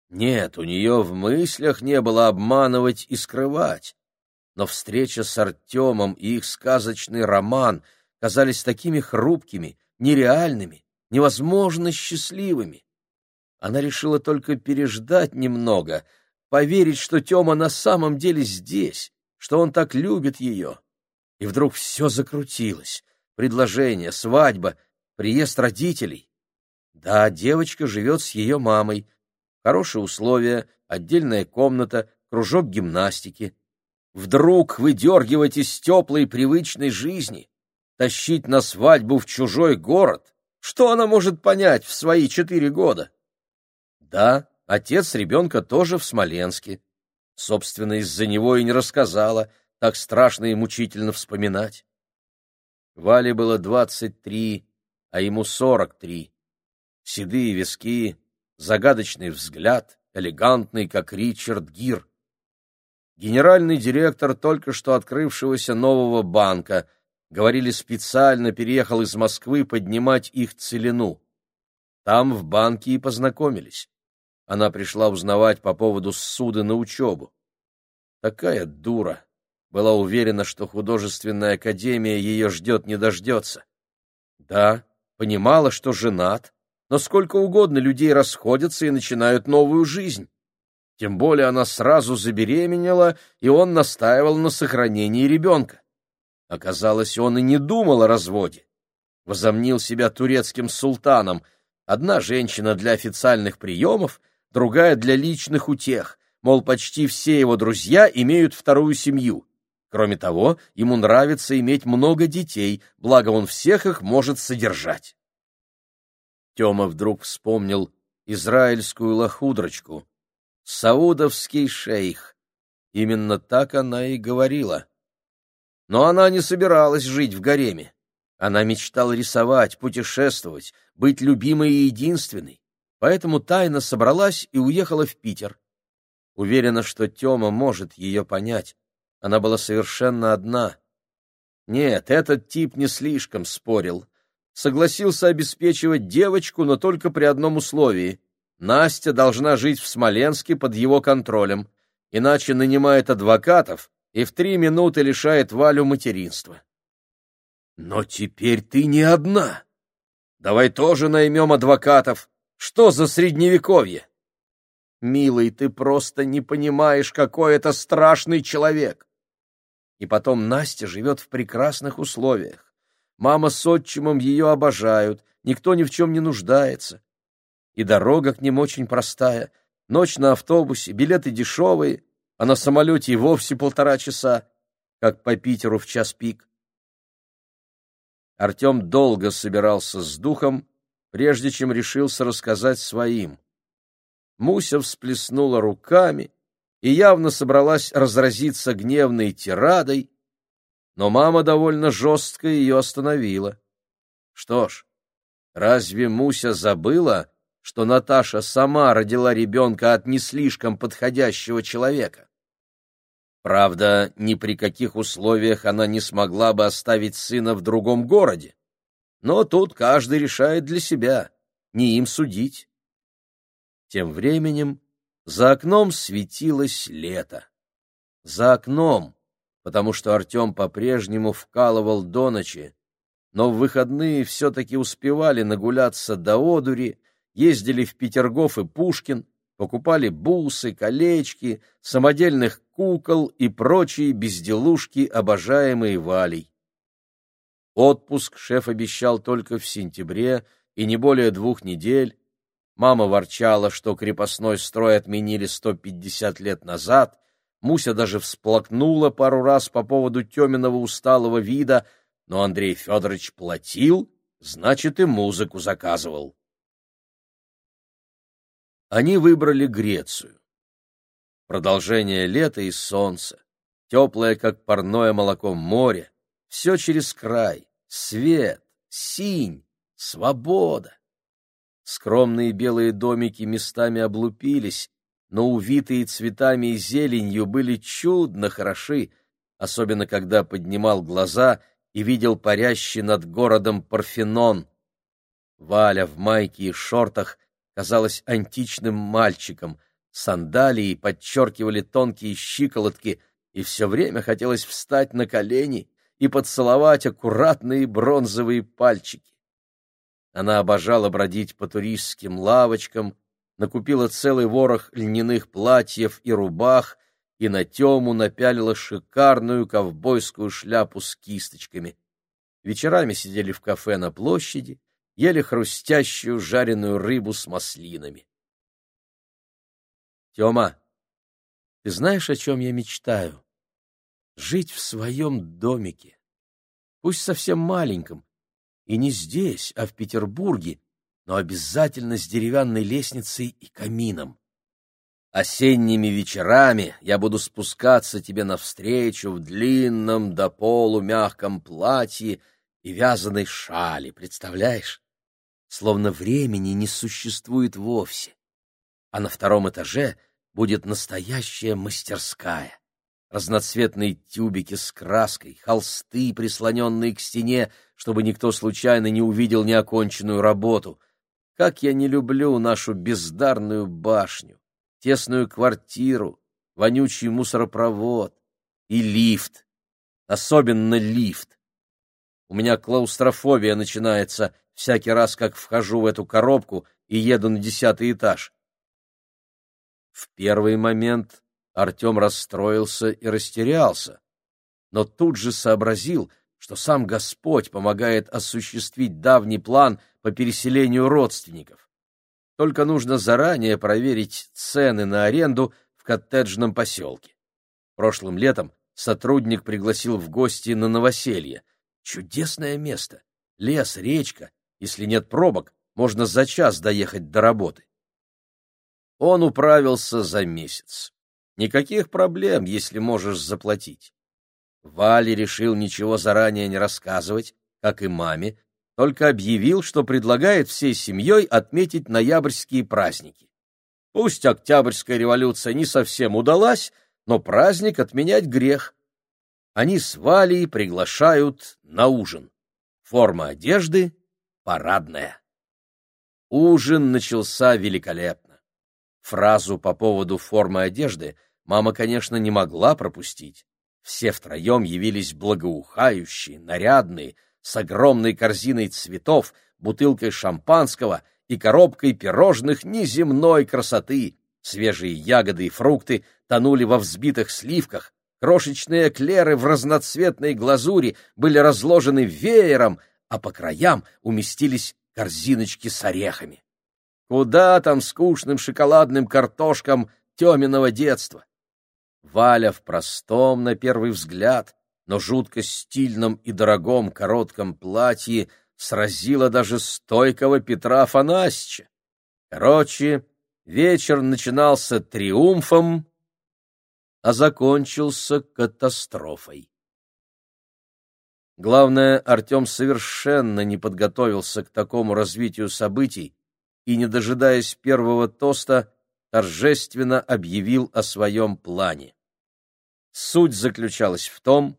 Нет, у нее в мыслях не было обманывать и скрывать. Но встреча с Артемом и их сказочный роман казались такими хрупкими, нереальными, невозможно счастливыми. Она решила только переждать немного, поверить, что Тёма на самом деле здесь, что он так любит ее. И вдруг все закрутилось. Предложение, свадьба, приезд родителей. Да, девочка живет с ее мамой. Хорошие условия, отдельная комната, кружок гимнастики. Вдруг выдергивать из теплой привычной жизни, тащить на свадьбу в чужой город. Что она может понять в свои четыре года? Да, отец ребенка тоже в Смоленске. Собственно, из-за него и не рассказала, так страшно и мучительно вспоминать. Вале было двадцать три, а ему сорок три. Седые виски, загадочный взгляд, элегантный, как Ричард Гир. Генеральный директор только что открывшегося нового банка, говорили, специально переехал из Москвы поднимать их целину. Там в банке и познакомились. Она пришла узнавать по поводу ссуды на учебу. Такая дура. была уверена, что художественная академия ее ждет не дождется. Да, понимала, что женат, но сколько угодно людей расходятся и начинают новую жизнь. Тем более она сразу забеременела, и он настаивал на сохранении ребенка. Оказалось, он и не думал о разводе. Возомнил себя турецким султаном. Одна женщина для официальных приемов, другая для личных утех. Мол, почти все его друзья имеют вторую семью. Кроме того, ему нравится иметь много детей, благо он всех их может содержать. Тёма вдруг вспомнил израильскую лохудрочку. Саудовский шейх. Именно так она и говорила. Но она не собиралась жить в гареме. Она мечтала рисовать, путешествовать, быть любимой и единственной. Поэтому тайно собралась и уехала в Питер. Уверена, что Тёма может ее понять. Она была совершенно одна. Нет, этот тип не слишком спорил. Согласился обеспечивать девочку, но только при одном условии. Настя должна жить в Смоленске под его контролем, иначе нанимает адвокатов и в три минуты лишает Валю материнства. Но теперь ты не одна. Давай тоже наймем адвокатов. Что за средневековье? Милый, ты просто не понимаешь, какой это страшный человек. И потом Настя живет в прекрасных условиях. Мама с отчимом ее обожают, никто ни в чем не нуждается. И дорога к ним очень простая. Ночь на автобусе, билеты дешевые, а на самолете и вовсе полтора часа, как по Питеру в час пик. Артем долго собирался с духом, прежде чем решился рассказать своим. Муся всплеснула руками и явно собралась разразиться гневной тирадой, но мама довольно жестко ее остановила. Что ж, разве Муся забыла, что Наташа сама родила ребенка от не слишком подходящего человека? Правда, ни при каких условиях она не смогла бы оставить сына в другом городе. Но тут каждый решает для себя, не им судить. Тем временем за окном светилось лето. За окном, потому что Артем по-прежнему вкалывал до ночи, но в выходные все-таки успевали нагуляться до одури, ездили в Петергоф и Пушкин, покупали бусы, колечки, самодельных кукол и прочие безделушки, обожаемые Валей. Отпуск шеф обещал только в сентябре и не более двух недель, Мама ворчала, что крепостной строй отменили 150 лет назад. Муся даже всплакнула пару раз по поводу Тёминого усталого вида, но Андрей Федорович платил, значит, и музыку заказывал. Они выбрали Грецию. Продолжение лета и солнца, теплое, как парное молоко море, все через край, свет, синь, свобода. Скромные белые домики местами облупились, но увитые цветами и зеленью были чудно хороши, особенно когда поднимал глаза и видел парящий над городом Парфенон. Валя в майке и шортах казалась античным мальчиком, сандалии подчеркивали тонкие щиколотки, и все время хотелось встать на колени и поцеловать аккуратные бронзовые пальчики. Она обожала бродить по туристским лавочкам, накупила целый ворох льняных платьев и рубах и на Тему напялила шикарную ковбойскую шляпу с кисточками. Вечерами сидели в кафе на площади, ели хрустящую жареную рыбу с маслинами. Тёма, ты знаешь, о чем я мечтаю? Жить в своем домике, пусть совсем маленьком, и не здесь, а в Петербурге, но обязательно с деревянной лестницей и камином. Осенними вечерами я буду спускаться тебе навстречу в длинном до полу мягком платье и вязаной шали, представляешь? Словно времени не существует вовсе. А на втором этаже будет настоящая мастерская разноцветные тюбики с краской, холсты, прислоненные к стене, чтобы никто случайно не увидел неоконченную работу. Как я не люблю нашу бездарную башню, тесную квартиру, вонючий мусоропровод. и лифт. Особенно лифт. У меня клаустрофобия начинается всякий раз, как вхожу в эту коробку и еду на десятый этаж. В первый момент Артем расстроился и растерялся, но тут же сообразил, что сам Господь помогает осуществить давний план по переселению родственников. Только нужно заранее проверить цены на аренду в коттеджном поселке. Прошлым летом сотрудник пригласил в гости на новоселье. Чудесное место. Лес, речка. Если нет пробок, можно за час доехать до работы. Он управился за месяц. Никаких проблем, если можешь заплатить. Вали решил ничего заранее не рассказывать, как и маме, только объявил, что предлагает всей семьей отметить ноябрьские праздники. Пусть Октябрьская революция не совсем удалась, но праздник отменять грех. Они с Валей приглашают на ужин. Форма одежды парадная. Ужин начался великолепно. Фразу по поводу формы одежды мама, конечно, не могла пропустить. Все втроем явились благоухающие, нарядные, с огромной корзиной цветов, бутылкой шампанского и коробкой пирожных неземной красоты. Свежие ягоды и фрукты тонули во взбитых сливках, крошечные эклеры в разноцветной глазури были разложены веером, а по краям уместились корзиночки с орехами. Куда там скучным шоколадным картошкам Тёминого детства? Валя в простом, на первый взгляд, но жутко стильном и дорогом коротком платье сразила даже стойкого Петра Афанасьевича. Короче, вечер начинался триумфом, а закончился катастрофой. Главное, Артем совершенно не подготовился к такому развитию событий и, не дожидаясь первого тоста, торжественно объявил о своем плане. Суть заключалась в том,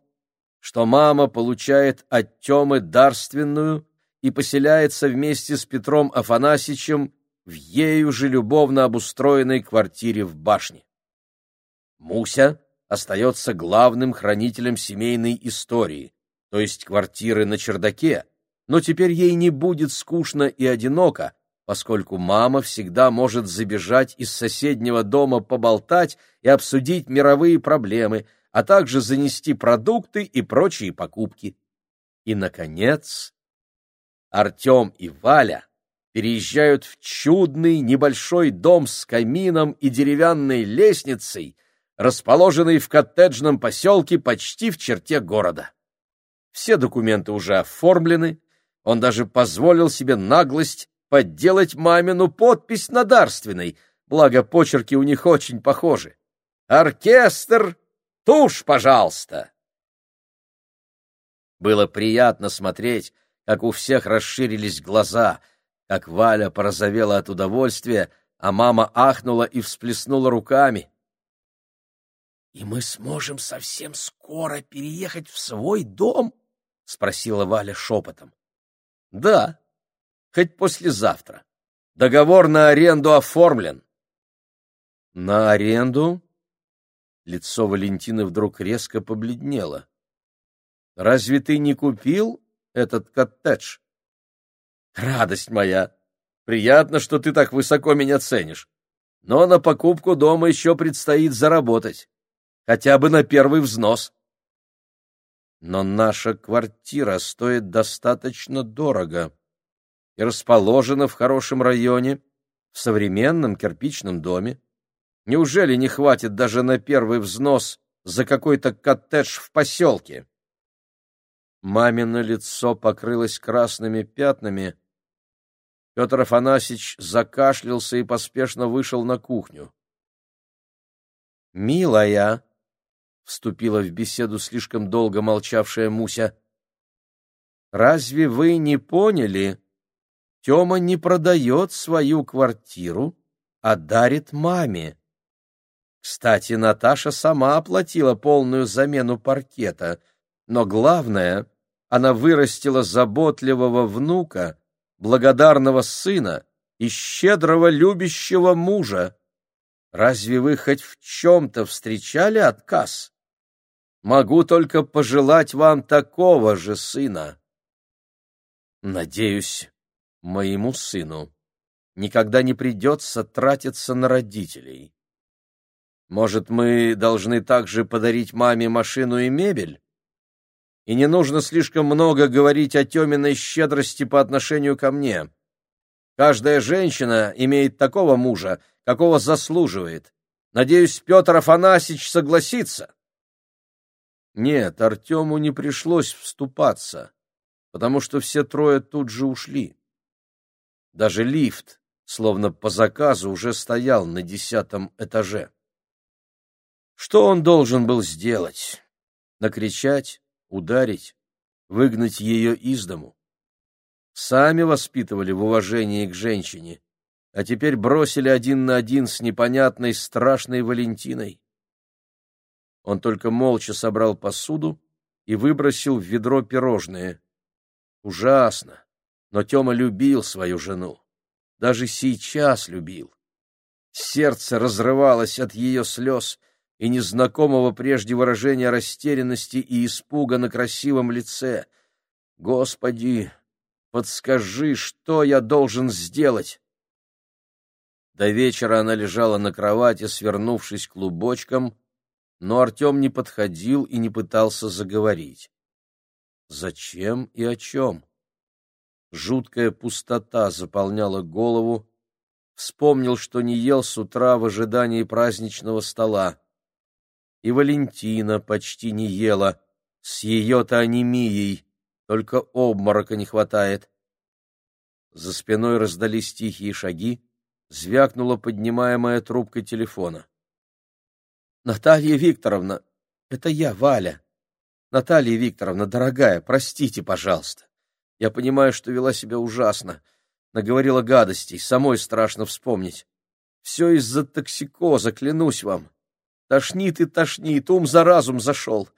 что мама получает от Темы дарственную и поселяется вместе с Петром Афанасьичем в ею же любовно обустроенной квартире в башне. Муся остается главным хранителем семейной истории, то есть квартиры на чердаке, но теперь ей не будет скучно и одиноко, поскольку мама всегда может забежать из соседнего дома поболтать и обсудить мировые проблемы, а также занести продукты и прочие покупки. И, наконец, Артем и Валя переезжают в чудный небольшой дом с камином и деревянной лестницей, расположенный в коттеджном поселке почти в черте города. Все документы уже оформлены, он даже позволил себе наглость подделать мамину подпись на дарственной, благо почерки у них очень похожи. «Оркестр! Тушь, пожалуйста!» Было приятно смотреть, как у всех расширились глаза, как Валя порозовела от удовольствия, а мама ахнула и всплеснула руками. — И мы сможем совсем скоро переехать в свой дом? — спросила Валя шепотом. — Да, хоть послезавтра. Договор на аренду оформлен. На аренду? Лицо Валентины вдруг резко побледнело. Разве ты не купил этот коттедж? Радость моя! Приятно, что ты так высоко меня ценишь. Но на покупку дома еще предстоит заработать. Хотя бы на первый взнос. Но наша квартира стоит достаточно дорого и расположена в хорошем районе, в современном кирпичном доме. Неужели не хватит даже на первый взнос за какой-то коттедж в поселке? Мамино лицо покрылось красными пятнами. Петр Афанасьевич закашлялся и поспешно вышел на кухню. «Милая!» — вступила в беседу слишком долго молчавшая Муся. «Разве вы не поняли, Тёма не продает свою квартиру, а дарит маме. Кстати, Наташа сама оплатила полную замену паркета, но главное, она вырастила заботливого внука, благодарного сына и щедрого любящего мужа. Разве вы хоть в чем-то встречали отказ? Могу только пожелать вам такого же сына. Надеюсь, моему сыну никогда не придется тратиться на родителей. Может, мы должны также подарить маме машину и мебель? И не нужно слишком много говорить о Теминой щедрости по отношению ко мне. Каждая женщина имеет такого мужа, какого заслуживает. Надеюсь, Петр Афанасьевич согласится. Нет, Артему не пришлось вступаться, потому что все трое тут же ушли. Даже лифт, словно по заказу, уже стоял на десятом этаже. Что он должен был сделать? Накричать, ударить, выгнать ее из дому? Сами воспитывали в уважении к женщине, а теперь бросили один на один с непонятной страшной Валентиной. Он только молча собрал посуду и выбросил в ведро пирожные. Ужасно, но Тёма любил свою жену. Даже сейчас любил. Сердце разрывалось от ее слез и незнакомого прежде выражения растерянности и испуга на красивом лице. Господи, подскажи, что я должен сделать? До вечера она лежала на кровати, свернувшись клубочком, но Артем не подходил и не пытался заговорить. Зачем и о чем? Жуткая пустота заполняла голову. Вспомнил, что не ел с утра в ожидании праздничного стола. И Валентина почти не ела, с ее-то анемией, только обморока не хватает. За спиной раздались тихие шаги, звякнула поднимаемая трубка телефона. Наталья Викторовна, это я, Валя. Наталья Викторовна, дорогая, простите, пожалуйста. Я понимаю, что вела себя ужасно, наговорила гадостей, самой страшно вспомнить. Все из-за токсикоза, клянусь вам. Тошнит и тошнит, ум за разум зашел.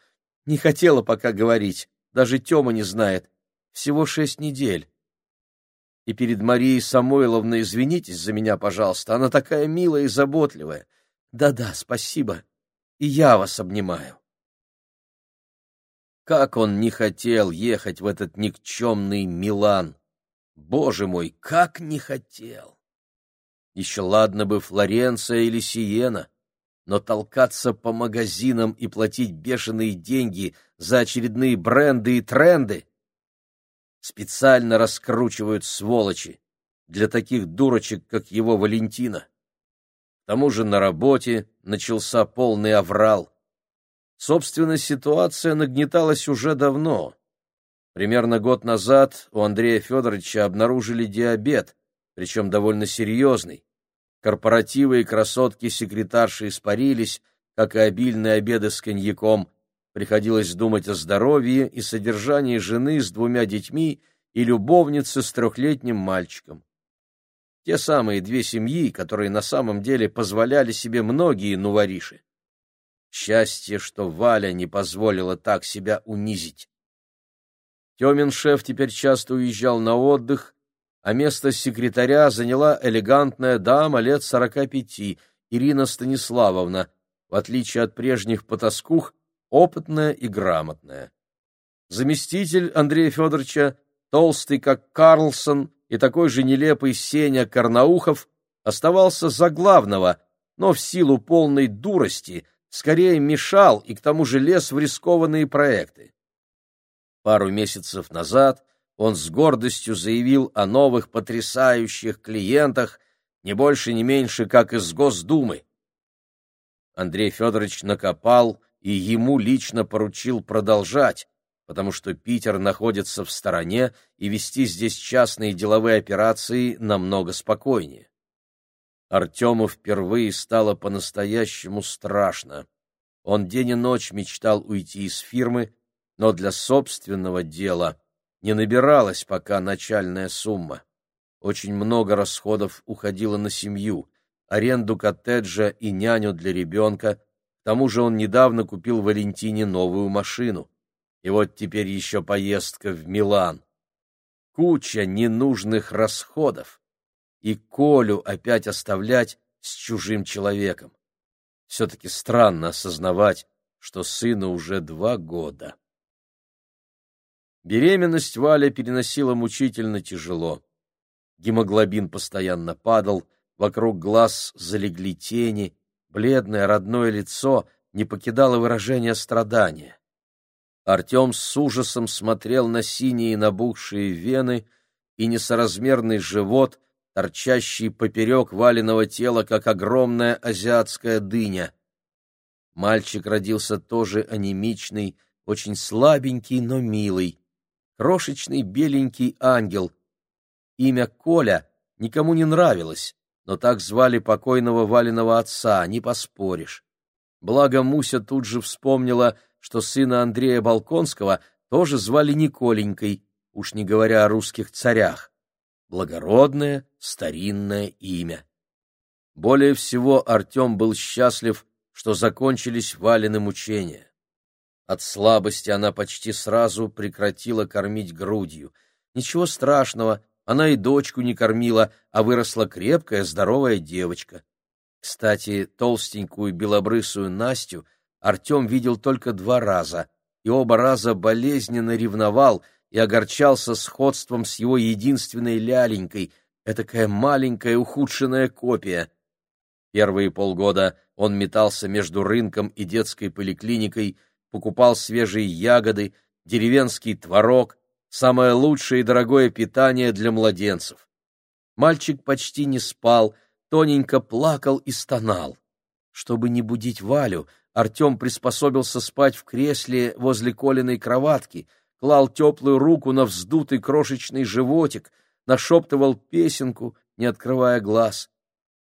Не хотела пока говорить, даже Тёма не знает. Всего шесть недель. И перед Марией Самойловной извинитесь за меня, пожалуйста, она такая милая и заботливая. Да-да, спасибо и я вас обнимаю. Как он не хотел ехать в этот никчемный Милан! Боже мой, как не хотел! Еще ладно бы Флоренция или Сиена, но толкаться по магазинам и платить бешеные деньги за очередные бренды и тренды специально раскручивают сволочи для таких дурочек, как его Валентина. Тому же на работе начался полный аврал. Собственно, ситуация нагнеталась уже давно. Примерно год назад у Андрея Федоровича обнаружили диабет, причем довольно серьезный. Корпоративы и красотки-секретарши испарились, как и обильные обеды с коньяком. Приходилось думать о здоровье и содержании жены с двумя детьми и любовницы с трехлетним мальчиком. Те самые две семьи, которые на самом деле позволяли себе многие нувориши. Счастье, что Валя не позволила так себя унизить. Тёмин шеф теперь часто уезжал на отдых, а место секретаря заняла элегантная дама лет сорока пяти, Ирина Станиславовна, в отличие от прежних потаскух, опытная и грамотная. Заместитель Андрея Федоровича, толстый как Карлсон, и такой же нелепый Сеня Карнаухов оставался за главного, но в силу полной дурости скорее мешал и к тому же лез в рискованные проекты. Пару месяцев назад он с гордостью заявил о новых потрясающих клиентах, не больше, не меньше, как из Госдумы. Андрей Федорович накопал и ему лично поручил продолжать, потому что Питер находится в стороне, и вести здесь частные деловые операции намного спокойнее. Артему впервые стало по-настоящему страшно. Он день и ночь мечтал уйти из фирмы, но для собственного дела не набиралась пока начальная сумма. Очень много расходов уходило на семью, аренду коттеджа и няню для ребенка, к тому же он недавно купил Валентине новую машину. И вот теперь еще поездка в Милан. Куча ненужных расходов. И Колю опять оставлять с чужим человеком. Все-таки странно осознавать, что сыну уже два года. Беременность Валя переносила мучительно тяжело. Гемоглобин постоянно падал, вокруг глаз залегли тени, бледное родное лицо не покидало выражение страдания. Артем с ужасом смотрел на синие набухшие вены и несоразмерный живот, торчащий поперек валеного тела, как огромная азиатская дыня. Мальчик родился тоже анемичный, очень слабенький, но милый. Крошечный беленький ангел. Имя Коля никому не нравилось, но так звали покойного Валиного отца, не поспоришь. Благо Муся тут же вспомнила, что сына Андрея Балконского тоже звали Николенькой, уж не говоря о русских царях. Благородное, старинное имя. Более всего Артем был счастлив, что закончились Валины мучения. От слабости она почти сразу прекратила кормить грудью. Ничего страшного, она и дочку не кормила, а выросла крепкая, здоровая девочка. Кстати, толстенькую белобрысую Настю Артем видел только два раза, и оба раза болезненно ревновал и огорчался сходством с его единственной ляленькой, этакая маленькая ухудшенная копия. Первые полгода он метался между рынком и детской поликлиникой, покупал свежие ягоды, деревенский творог, самое лучшее и дорогое питание для младенцев. Мальчик почти не спал, тоненько плакал и стонал. Чтобы не будить Валю, Артем приспособился спать в кресле возле Колиной кроватки, клал теплую руку на вздутый крошечный животик, нашептывал песенку, не открывая глаз.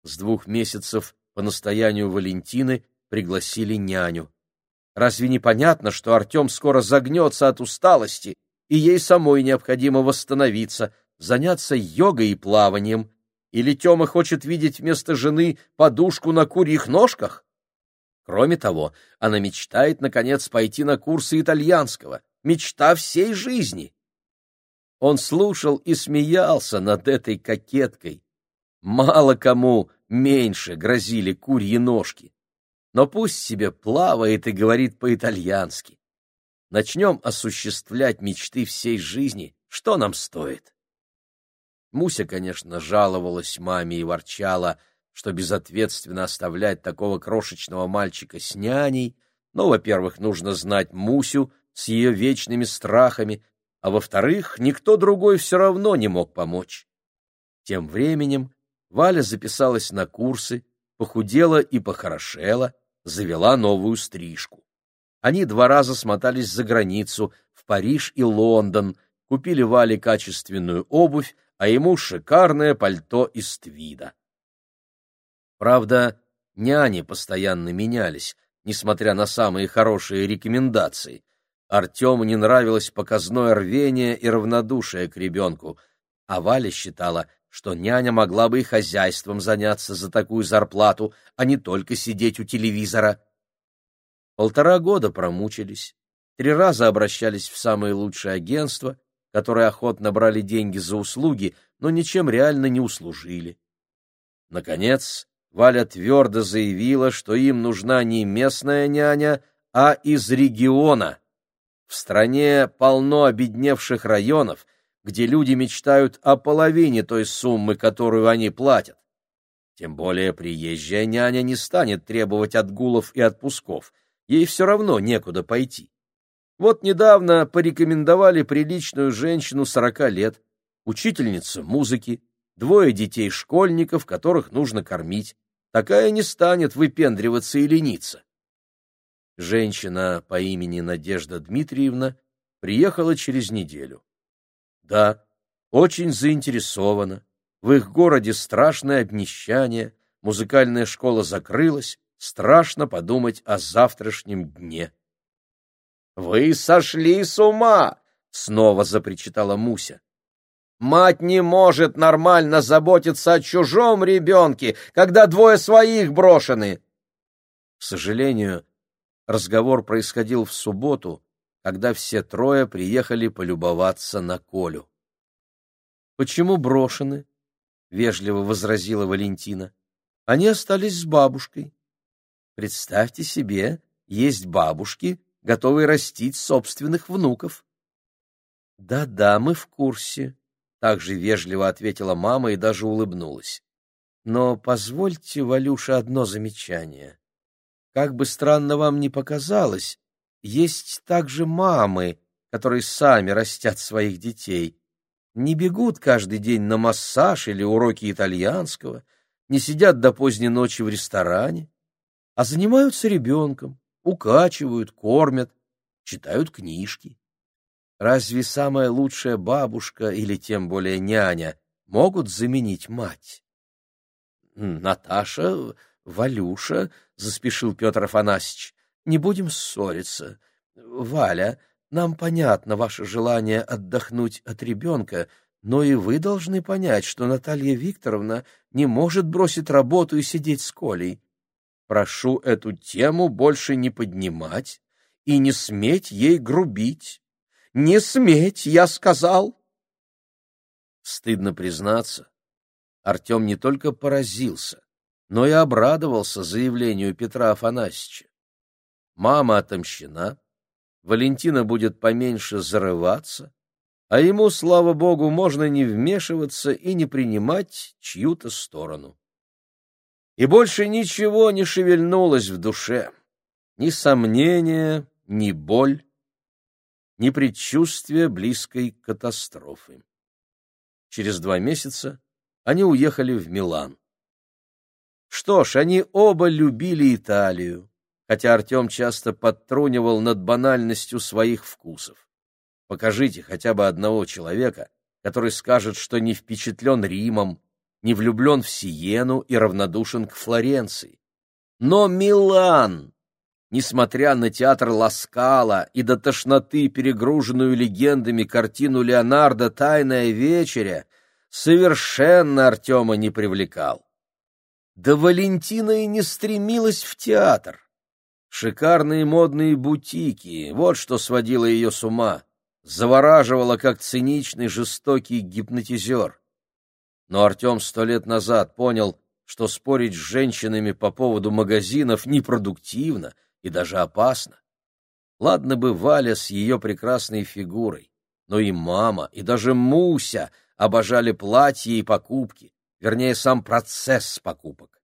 С двух месяцев по настоянию Валентины пригласили няню. Разве не понятно, что Артем скоро загнется от усталости, и ей самой необходимо восстановиться, заняться йогой и плаванием? Или Тёма хочет видеть вместо жены подушку на курьих ножках? Кроме того, она мечтает, наконец, пойти на курсы итальянского. Мечта всей жизни. Он слушал и смеялся над этой кокеткой. Мало кому меньше грозили курьи ножки. Но пусть себе плавает и говорит по-итальянски. Начнем осуществлять мечты всей жизни, что нам стоит. Муся, конечно, жаловалась маме и ворчала, что безответственно оставлять такого крошечного мальчика с няней, но, во-первых, нужно знать Мусю с ее вечными страхами, а во-вторых, никто другой все равно не мог помочь. Тем временем Валя записалась на курсы, похудела и похорошела, завела новую стрижку. Они два раза смотались за границу, в Париж и Лондон, купили Вале качественную обувь, а ему шикарное пальто из твида. Правда, няни постоянно менялись, несмотря на самые хорошие рекомендации. Артему не нравилось показное рвение и равнодушие к ребенку, а Валя считала, что няня могла бы и хозяйством заняться за такую зарплату, а не только сидеть у телевизора. Полтора года промучились, три раза обращались в самые лучшие агентства, которые охотно брали деньги за услуги, но ничем реально не услужили. Наконец, Валя твердо заявила, что им нужна не местная няня, а из региона. В стране полно обедневших районов, где люди мечтают о половине той суммы, которую они платят. Тем более приезжая няня не станет требовать отгулов и отпусков, ей все равно некуда пойти. Вот недавно порекомендовали приличную женщину сорока лет, учительницу музыки, двое детей-школьников, которых нужно кормить. Такая не станет выпендриваться и лениться. Женщина по имени Надежда Дмитриевна приехала через неделю. Да, очень заинтересована. В их городе страшное обнищание, музыкальная школа закрылась, страшно подумать о завтрашнем дне. «Вы сошли с ума!» — снова запричитала Муся. «Мать не может нормально заботиться о чужом ребенке, когда двое своих брошены!» К сожалению, разговор происходил в субботу, когда все трое приехали полюбоваться на Колю. «Почему брошены?» — вежливо возразила Валентина. «Они остались с бабушкой. Представьте себе, есть бабушки, готовые растить собственных внуков. «Да-да, мы в курсе», — также вежливо ответила мама и даже улыбнулась. «Но позвольте, Валюша, одно замечание. Как бы странно вам ни показалось, есть также мамы, которые сами растят своих детей, не бегут каждый день на массаж или уроки итальянского, не сидят до поздней ночи в ресторане, а занимаются ребенком, укачивают, кормят, читают книжки. Разве самая лучшая бабушка или тем более няня могут заменить мать? Наташа, Валюша, — заспешил Петр Афанасьевич, — не будем ссориться. Валя, нам понятно ваше желание отдохнуть от ребенка, но и вы должны понять, что Наталья Викторовна не может бросить работу и сидеть с Колей. Прошу эту тему больше не поднимать и не сметь ей грубить. Не сметь, я сказал. Стыдно признаться, Артем не только поразился, но и обрадовался заявлению Петра Афанасьевича. Мама отомщена, Валентина будет поменьше зарываться, а ему, слава богу, можно не вмешиваться и не принимать чью-то сторону. И больше ничего не шевельнулось в душе, ни сомнения, ни боль, ни предчувствие близкой катастрофы. Через два месяца они уехали в Милан. Что ж, они оба любили Италию, хотя Артем часто подтрунивал над банальностью своих вкусов. Покажите хотя бы одного человека, который скажет, что не впечатлен Римом, не влюблен в Сиену и равнодушен к Флоренции. Но Милан, несмотря на театр Ласкала и до тошноты перегруженную легендами картину Леонардо «Тайная вечеря», совершенно Артема не привлекал. Да Валентина и не стремилась в театр. Шикарные модные бутики — вот что сводило ее с ума, завораживало, как циничный жестокий гипнотизер. Но Артем сто лет назад понял, что спорить с женщинами по поводу магазинов непродуктивно и даже опасно. Ладно бы Валя с ее прекрасной фигурой, но и мама, и даже Муся обожали платья и покупки, вернее, сам процесс покупок.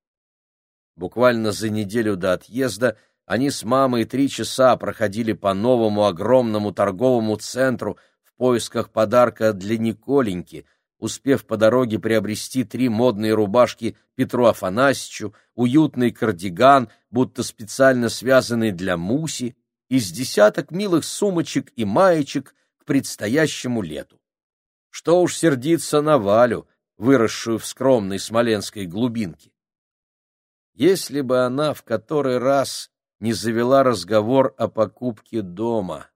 Буквально за неделю до отъезда — они с мамой три часа проходили по новому огромному торговому центру в поисках подарка для Николеньки, успев по дороге приобрести три модные рубашки Петру Афанасьевичу, уютный кардиган, будто специально связанный для Муси, из десяток милых сумочек и маечек к предстоящему лету. Что уж сердиться на Валю, выросшую в скромной смоленской глубинке. Если бы она в который раз не завела разговор о покупке дома.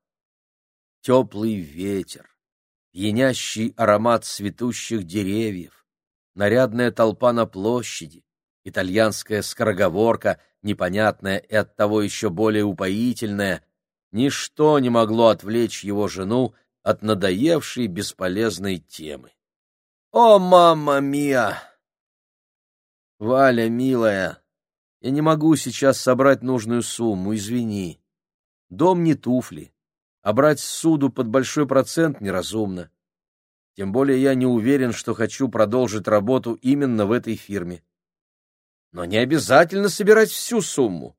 Теплый ветер, пьянящий аромат цветущих деревьев, нарядная толпа на площади, итальянская скороговорка, непонятная и оттого еще более упоительная, ничто не могло отвлечь его жену от надоевшей бесполезной темы. «О, мама мия!» «Валя, милая!» Я не могу сейчас собрать нужную сумму, извини. Дом не туфли, а брать суду под большой процент неразумно. Тем более я не уверен, что хочу продолжить работу именно в этой фирме. Но не обязательно собирать всю сумму.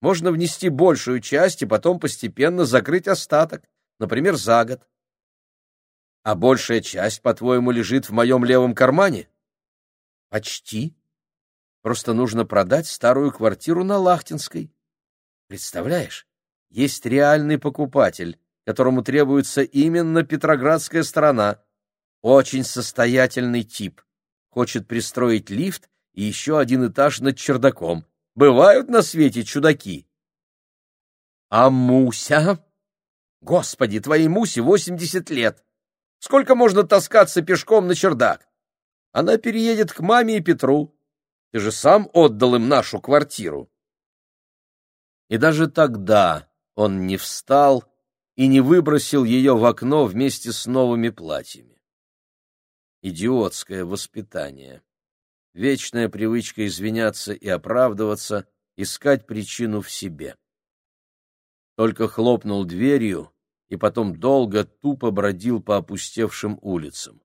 Можно внести большую часть и потом постепенно закрыть остаток, например, за год. А большая часть, по-твоему, лежит в моем левом кармане? Почти. Просто нужно продать старую квартиру на Лахтинской. Представляешь, есть реальный покупатель, которому требуется именно Петроградская сторона. Очень состоятельный тип. Хочет пристроить лифт и еще один этаж над чердаком. Бывают на свете чудаки. А Муся? Господи, твоей Мусе восемьдесят лет. Сколько можно таскаться пешком на чердак? Она переедет к маме и Петру. Ты же сам отдал им нашу квартиру. И даже тогда он не встал и не выбросил ее в окно вместе с новыми платьями. Идиотское воспитание. Вечная привычка извиняться и оправдываться, искать причину в себе. только хлопнул дверью и потом долго тупо бродил по опустевшим улицам.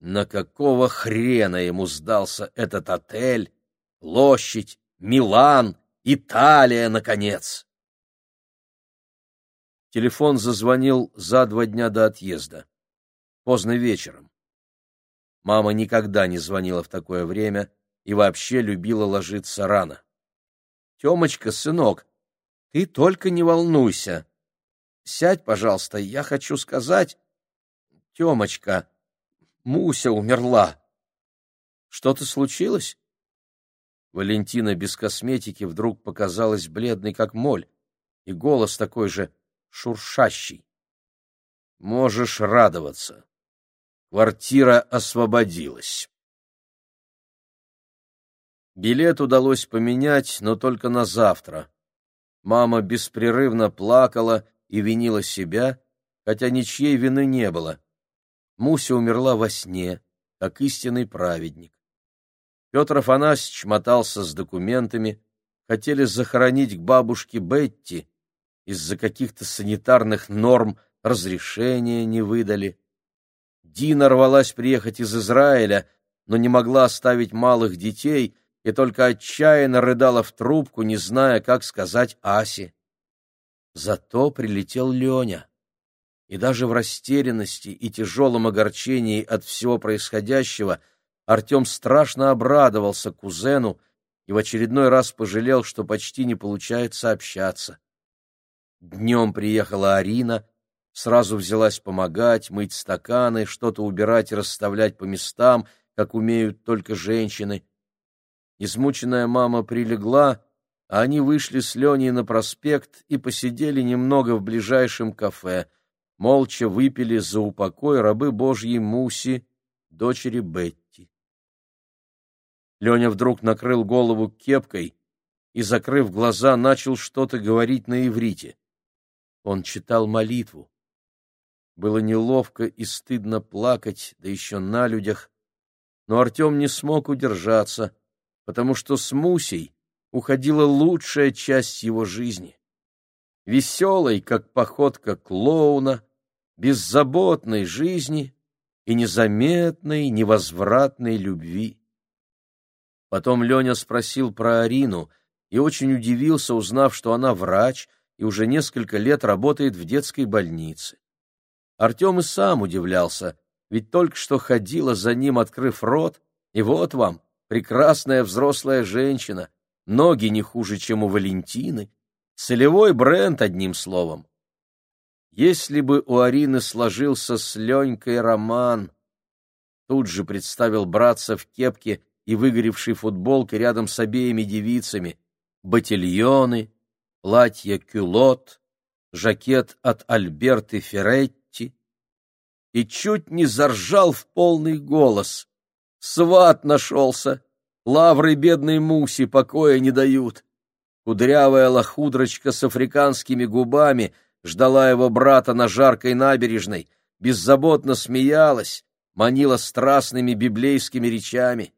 На какого хрена ему сдался этот отель, площадь, Милан, Италия, наконец? Телефон зазвонил за два дня до отъезда. Поздно вечером. Мама никогда не звонила в такое время и вообще любила ложиться рано. — Темочка, сынок, ты только не волнуйся. Сядь, пожалуйста, я хочу сказать... Темочка, Муся умерла. Что-то случилось? Валентина без косметики вдруг показалась бледной, как моль, и голос такой же шуршащий. Можешь радоваться. Квартира освободилась. Билет удалось поменять, но только на завтра. Мама беспрерывно плакала и винила себя, хотя ничьей вины не было. Муся умерла во сне, как истинный праведник. Петр Афанасьевич мотался с документами, хотели захоронить к бабушке Бетти, из-за каких-то санитарных норм разрешения не выдали. Дина рвалась приехать из Израиля, но не могла оставить малых детей и только отчаянно рыдала в трубку, не зная, как сказать Асе. Зато прилетел Леня. И даже в растерянности и тяжелом огорчении от всего происходящего Артем страшно обрадовался кузену и в очередной раз пожалел, что почти не получается общаться. Днем приехала Арина, сразу взялась помогать, мыть стаканы, что-то убирать и расставлять по местам, как умеют только женщины. Измученная мама прилегла, а они вышли с Леней на проспект и посидели немного в ближайшем кафе. Молча выпили за упокой рабы Божьей Муси, дочери Бетти. Леня вдруг накрыл голову кепкой и, закрыв глаза, начал что-то говорить на иврите. Он читал молитву. Было неловко и стыдно плакать, да еще на людях. Но Артем не смог удержаться, потому что с Мусей уходила лучшая часть его жизни. Веселой, как походка клоуна, беззаботной жизни и незаметной, невозвратной любви. Потом Леня спросил про Арину и очень удивился, узнав, что она врач и уже несколько лет работает в детской больнице. Артем и сам удивлялся, ведь только что ходила за ним, открыв рот, и вот вам, прекрасная взрослая женщина, ноги не хуже, чем у Валентины, целевой бренд, одним словом. Если бы у Арины сложился с Ленькой роман, тут же представил братца в кепке и выгоревшей футболке рядом с обеими девицами, ботильоны, платье кюлот, жакет от Альберты Ферретти и чуть не заржал в полный голос. Сват нашелся, лавры бедной Муси покоя не дают. Кудрявая лохудрочка с африканскими губами ждала его брата на жаркой набережной, беззаботно смеялась, манила страстными библейскими речами.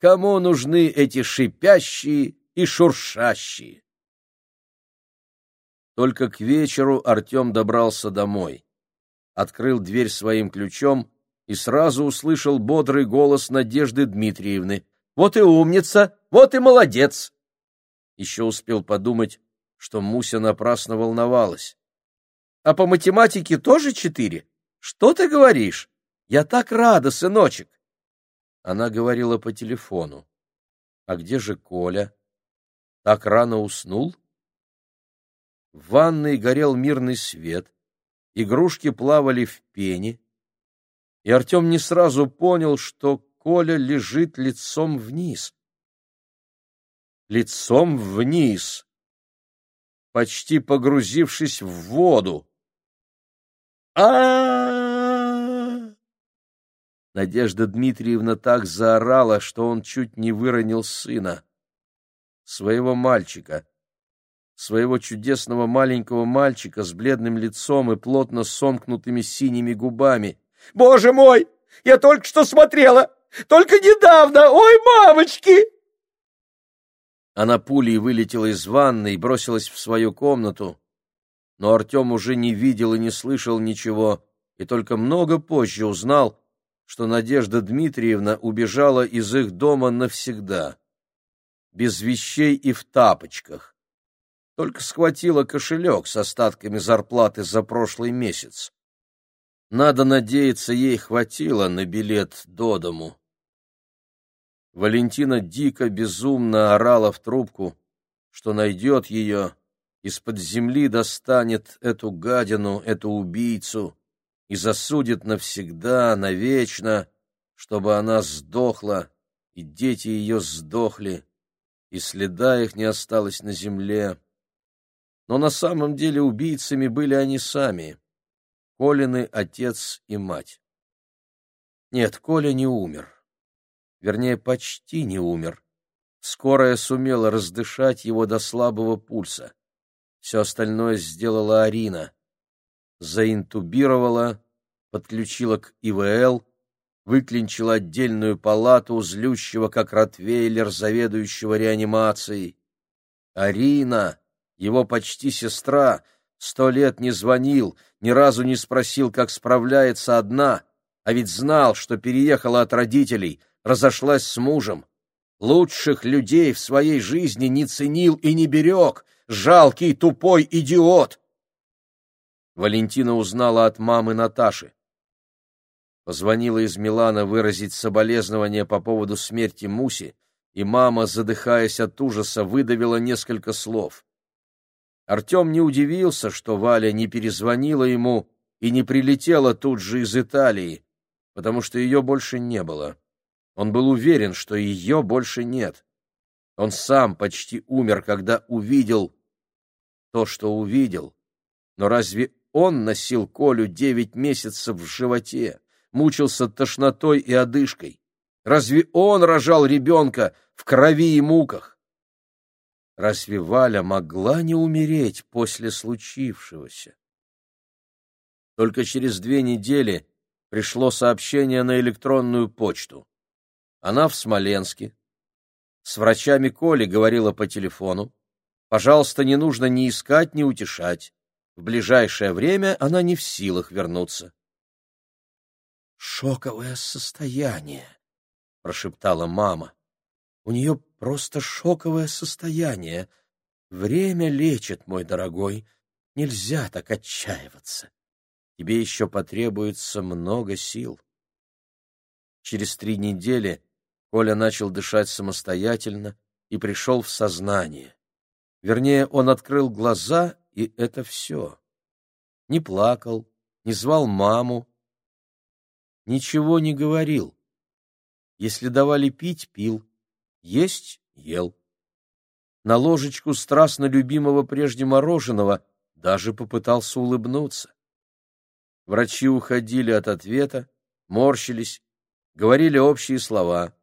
Кому нужны эти шипящие и шуршащие? Только к вечеру Артем добрался домой. Открыл дверь своим ключом и сразу услышал бодрый голос Надежды Дмитриевны. «Вот и умница! Вот и молодец!» Еще успел подумать, что Муся напрасно волновалась. «А по математике тоже четыре? Что ты говоришь? Я так рада, сыночек!» Она говорила по телефону. «А где же Коля? Так рано уснул?» В ванной горел мирный свет, игрушки плавали в пене, и Артем не сразу понял, что Коля лежит лицом вниз. Лицом вниз, почти погрузившись в воду. а Надежда Дмитриевна так заорала, что он чуть не выронил сына, своего мальчика своего чудесного маленького мальчика с бледным лицом и плотно сомкнутыми синими губами. «Боже мой! Я только что смотрела! Только недавно! Ой, мамочки!» Она пулей вылетела из ванны и бросилась в свою комнату, но Артем уже не видел и не слышал ничего, и только много позже узнал, что Надежда Дмитриевна убежала из их дома навсегда, без вещей и в тапочках. Только схватила кошелек с остатками зарплаты за прошлый месяц. Надо надеяться, ей хватило на билет до дому. Валентина дико, безумно орала в трубку, что найдет ее, из-под земли достанет эту гадину, эту убийцу и засудит навсегда, навечно, чтобы она сдохла, и дети ее сдохли, и следа их не осталось на земле. Но на самом деле убийцами были они сами, Колины отец и мать. Нет, Коля не умер. Вернее, почти не умер. Скорая сумела раздышать его до слабого пульса. Все остальное сделала Арина заинтубировала, подключила к ИВЛ, выклинчила отдельную палату злющего, как ротвейлер, заведующего реанимацией. Арина, его почти сестра, сто лет не звонил, ни разу не спросил, как справляется одна, а ведь знал, что переехала от родителей, разошлась с мужем. Лучших людей в своей жизни не ценил и не берег, жалкий тупой идиот. Валентина узнала от мамы Наташи. Позвонила из Милана выразить соболезнования по поводу смерти Муси, и мама, задыхаясь от ужаса, выдавила несколько слов. Артем не удивился, что Валя не перезвонила ему и не прилетела тут же из Италии, потому что ее больше не было. Он был уверен, что ее больше нет. Он сам почти умер, когда увидел то, что увидел. Но разве он носил Колю девять месяцев в животе, мучился тошнотой и одышкой. Разве он рожал ребенка в крови и муках? Разве Валя могла не умереть после случившегося? Только через две недели пришло сообщение на электронную почту. Она в Смоленске. С врачами Коли говорила по телефону. Пожалуйста, не нужно ни искать, ни утешать. В ближайшее время она не в силах вернуться. «Шоковое состояние», — прошептала мама. «У нее просто шоковое состояние. Время лечит, мой дорогой. Нельзя так отчаиваться. Тебе еще потребуется много сил». Через три недели Коля начал дышать самостоятельно и пришел в сознание. Вернее, он открыл глаза и это все. Не плакал, не звал маму, ничего не говорил. Если давали пить — пил, есть — ел. На ложечку страстно любимого прежде мороженого даже попытался улыбнуться. Врачи уходили от ответа, морщились, говорили общие слова.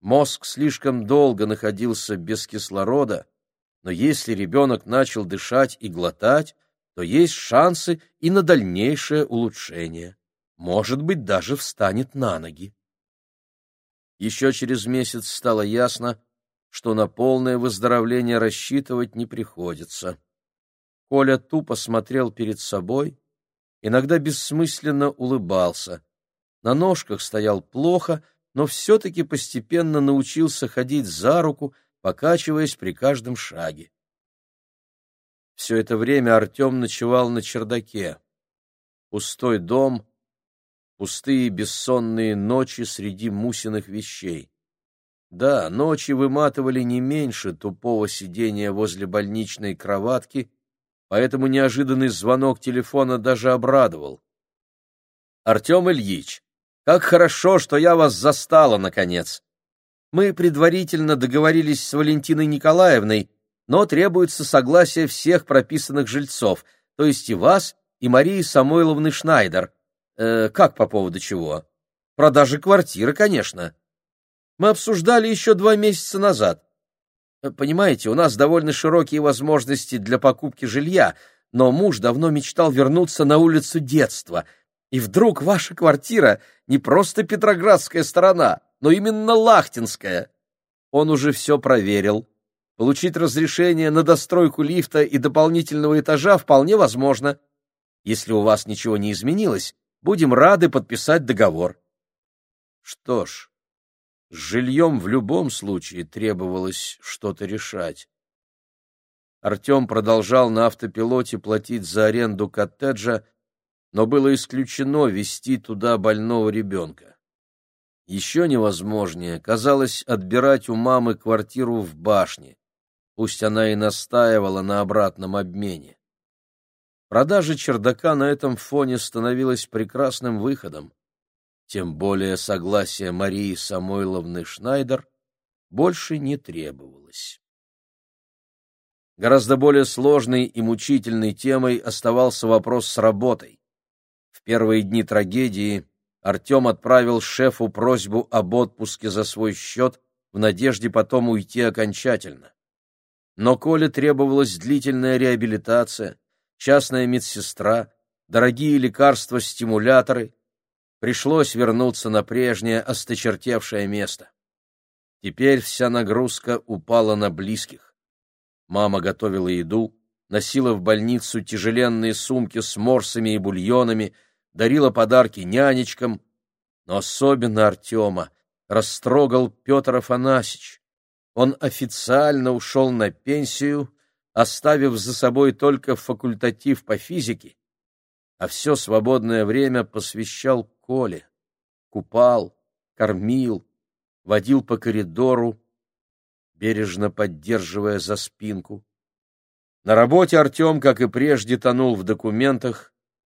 Мозг слишком долго находился без кислорода, но если ребенок начал дышать и глотать, то есть шансы и на дальнейшее улучшение. Может быть, даже встанет на ноги. Еще через месяц стало ясно, что на полное выздоровление рассчитывать не приходится. Коля тупо смотрел перед собой, иногда бессмысленно улыбался. На ножках стоял плохо, но все-таки постепенно научился ходить за руку покачиваясь при каждом шаге. Все это время Артем ночевал на чердаке. Пустой дом, пустые бессонные ночи среди Мусиных вещей. Да, ночи выматывали не меньше тупого сидения возле больничной кроватки, поэтому неожиданный звонок телефона даже обрадовал. «Артем Ильич, как хорошо, что я вас застала, наконец!» Мы предварительно договорились с Валентиной Николаевной, но требуется согласие всех прописанных жильцов, то есть и вас, и Марии Самойловны Шнайдер. Э, как по поводу чего? Продажи квартиры, конечно. Мы обсуждали еще два месяца назад. Э, понимаете, у нас довольно широкие возможности для покупки жилья, но муж давно мечтал вернуться на улицу детства. И вдруг ваша квартира не просто Петроградская сторона, но именно Лахтинская. Он уже все проверил. получить разрешение на достройку лифта и дополнительного этажа вполне возможно. Если у вас ничего не изменилось, будем рады подписать договор. Что ж, с жильем в любом случае требовалось что-то решать. Артем продолжал на автопилоте платить за аренду коттеджа, но было исключено вести туда больного ребенка. Еще невозможнее казалось отбирать у мамы квартиру в башне, пусть она и настаивала на обратном обмене. Продажа чердака на этом фоне становилась прекрасным выходом тем более согласия Марии Самойловны Шнайдер больше не требовалось. Гораздо более сложной и мучительной темой оставался вопрос с работой. В первые дни трагедии Артем отправил шефу просьбу об отпуске за свой счет в надежде потом уйти окончательно. Но Коле требовалась длительная реабилитация, частная медсестра, дорогие лекарства-стимуляторы, пришлось вернуться на прежнее осточертевшее место. Теперь вся нагрузка упала на близких. Мама готовила еду, носила в больницу тяжеленные сумки с морсами и бульонами, дарила подарки нянечкам, но особенно Артема растрогал Петр Афанасьевич. Он официально ушел на пенсию, оставив за собой только факультатив по физике, а все свободное время посвящал Коле. Купал, кормил, водил по коридору, бережно поддерживая за спинку. На работе Артем, как и прежде, тонул в документах,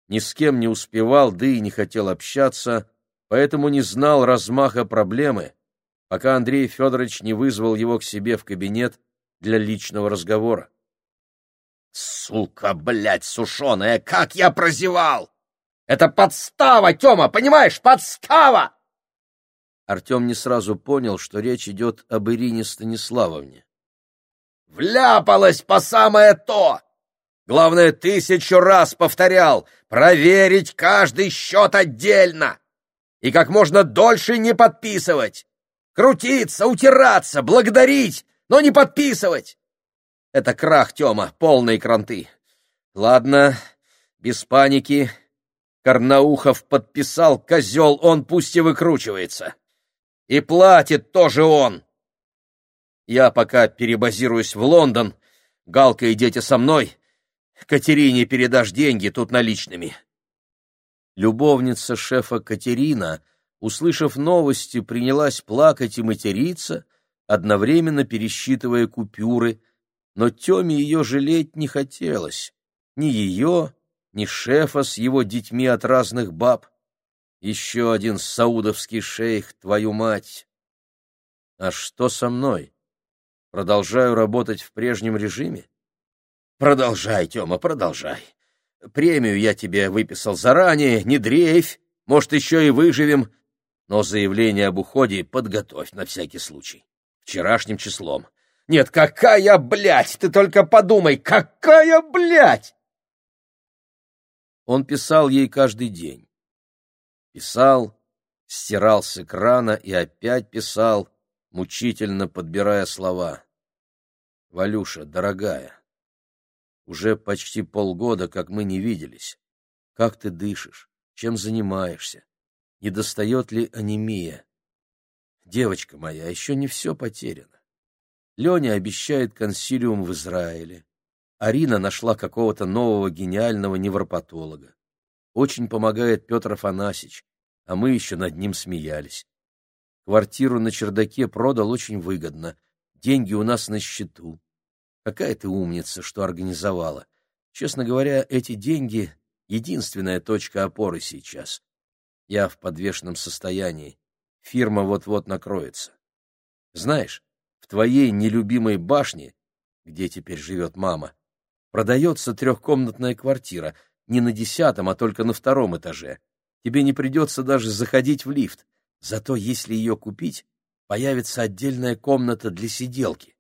ни с кем не успевал, да и не хотел общаться, поэтому не знал размаха проблемы, пока Андрей Федорович не вызвал его к себе в кабинет для личного разговора. «Сука, блядь, сушеная, как я прозевал! Это подстава, Тёма, понимаешь, подстава!» Артем не сразу понял, что речь идет об Ирине Станиславовне. «Вляпалась по самое то! Главное, тысячу раз повторял, проверить каждый счет отдельно и как можно дольше не подписывать. Крутиться, утираться, благодарить, но не подписывать. Это крах, Тёма, полные кранты. Ладно, без паники. Карнаухов подписал, козел, он пусть и выкручивается. И платит тоже он. Я пока перебазируюсь в Лондон. Галка и дети со мной. Катерине передашь деньги тут наличными. Любовница шефа Катерина, услышав новости, принялась плакать и материться, одновременно пересчитывая купюры — но Теме ее жалеть не хотелось. Ни ее, ни шефа с его детьми от разных баб. Еще один саудовский шейх, твою мать! А что со мной? Продолжаю работать в прежнем режиме? Продолжай, Тёма, продолжай. Премию я тебе выписал заранее, не дрейфь, может, еще и выживем. Но заявление об уходе подготовь на всякий случай. Вчерашним числом. Нет, какая блядь! Ты только подумай, какая блядь! Он писал ей каждый день. Писал, стирал с экрана и опять писал, мучительно подбирая слова. «Валюша, дорогая, уже почти полгода, как мы не виделись. Как ты дышишь? Чем занимаешься? Не достает ли анемия? Девочка моя, еще не все потеряно. Леня обещает консилиум в Израиле. Арина нашла какого-то нового гениального невропатолога. Очень помогает Петр Афанасьевич, а мы еще над ним смеялись. Квартиру на чердаке продал очень выгодно. Деньги у нас на счету. Какая ты умница, что организовала. Честно говоря, эти деньги — единственная точка опоры сейчас. Я в подвешенном состоянии. Фирма вот-вот накроется. Знаешь, твоей нелюбимой башне, где теперь живет мама, продается трехкомнатная квартира, не на десятом, а только на втором этаже. Тебе не придется даже заходить в лифт. Зато если ее купить, появится отдельная комната для сиделки.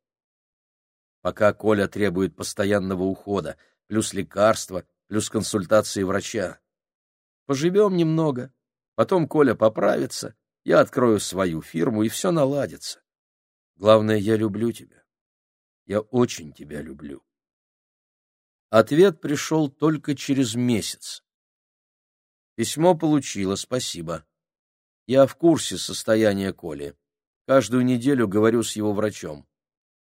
Пока Коля требует постоянного ухода, плюс лекарства, плюс консультации врача. Поживем немного, потом Коля поправится, я открою свою фирму, и все наладится. Главное, я люблю тебя. Я очень тебя люблю. Ответ пришел только через месяц. Письмо получила, спасибо. Я в курсе состояния Коли. Каждую неделю говорю с его врачом.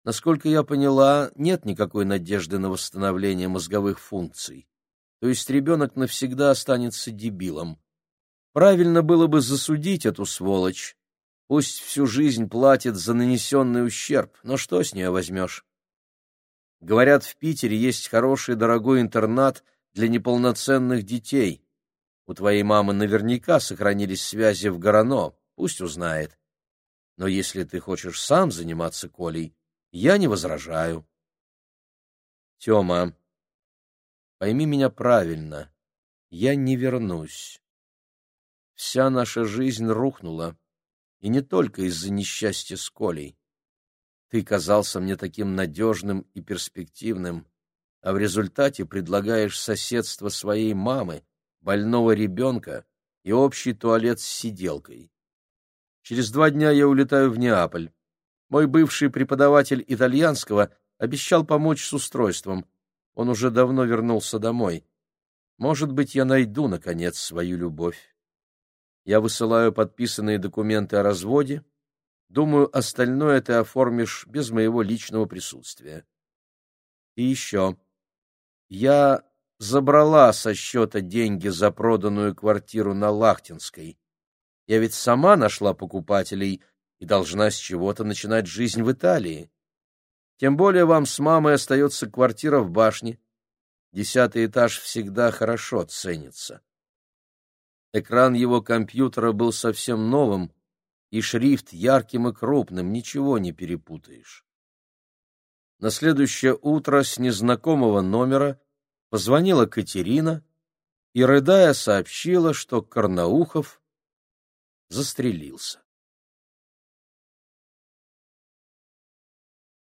Насколько я поняла, нет никакой надежды на восстановление мозговых функций. То есть ребенок навсегда останется дебилом. Правильно было бы засудить эту сволочь. Пусть всю жизнь платит за нанесенный ущерб, но что с нее возьмешь? Говорят, в Питере есть хороший дорогой интернат для неполноценных детей. У твоей мамы наверняка сохранились связи в Горано, пусть узнает. Но если ты хочешь сам заниматься Колей, я не возражаю. Тёма, пойми меня правильно, я не вернусь. Вся наша жизнь рухнула, и не только из-за несчастья с Колей. Ты казался мне таким надежным и перспективным, а в результате предлагаешь соседство своей мамы, больного ребенка и общий туалет с сиделкой. Через два дня я улетаю в Неаполь. Мой бывший преподаватель итальянского обещал помочь с устройством. Он уже давно вернулся домой. Может быть, я найду, наконец, свою любовь. Я высылаю подписанные документы о разводе, Думаю, остальное ты оформишь без моего личного присутствия. И еще. Я забрала со счета деньги за проданную квартиру на Лахтинской. Я ведь сама нашла покупателей и должна с чего-то начинать жизнь в Италии. Тем более вам с мамой остается квартира в башне. Десятый этаж всегда хорошо ценится. Экран его компьютера был совсем новым, и шрифт ярким и крупным, ничего не перепутаешь. На следующее утро с незнакомого номера позвонила Катерина и, рыдая, сообщила, что Карнаухов застрелился.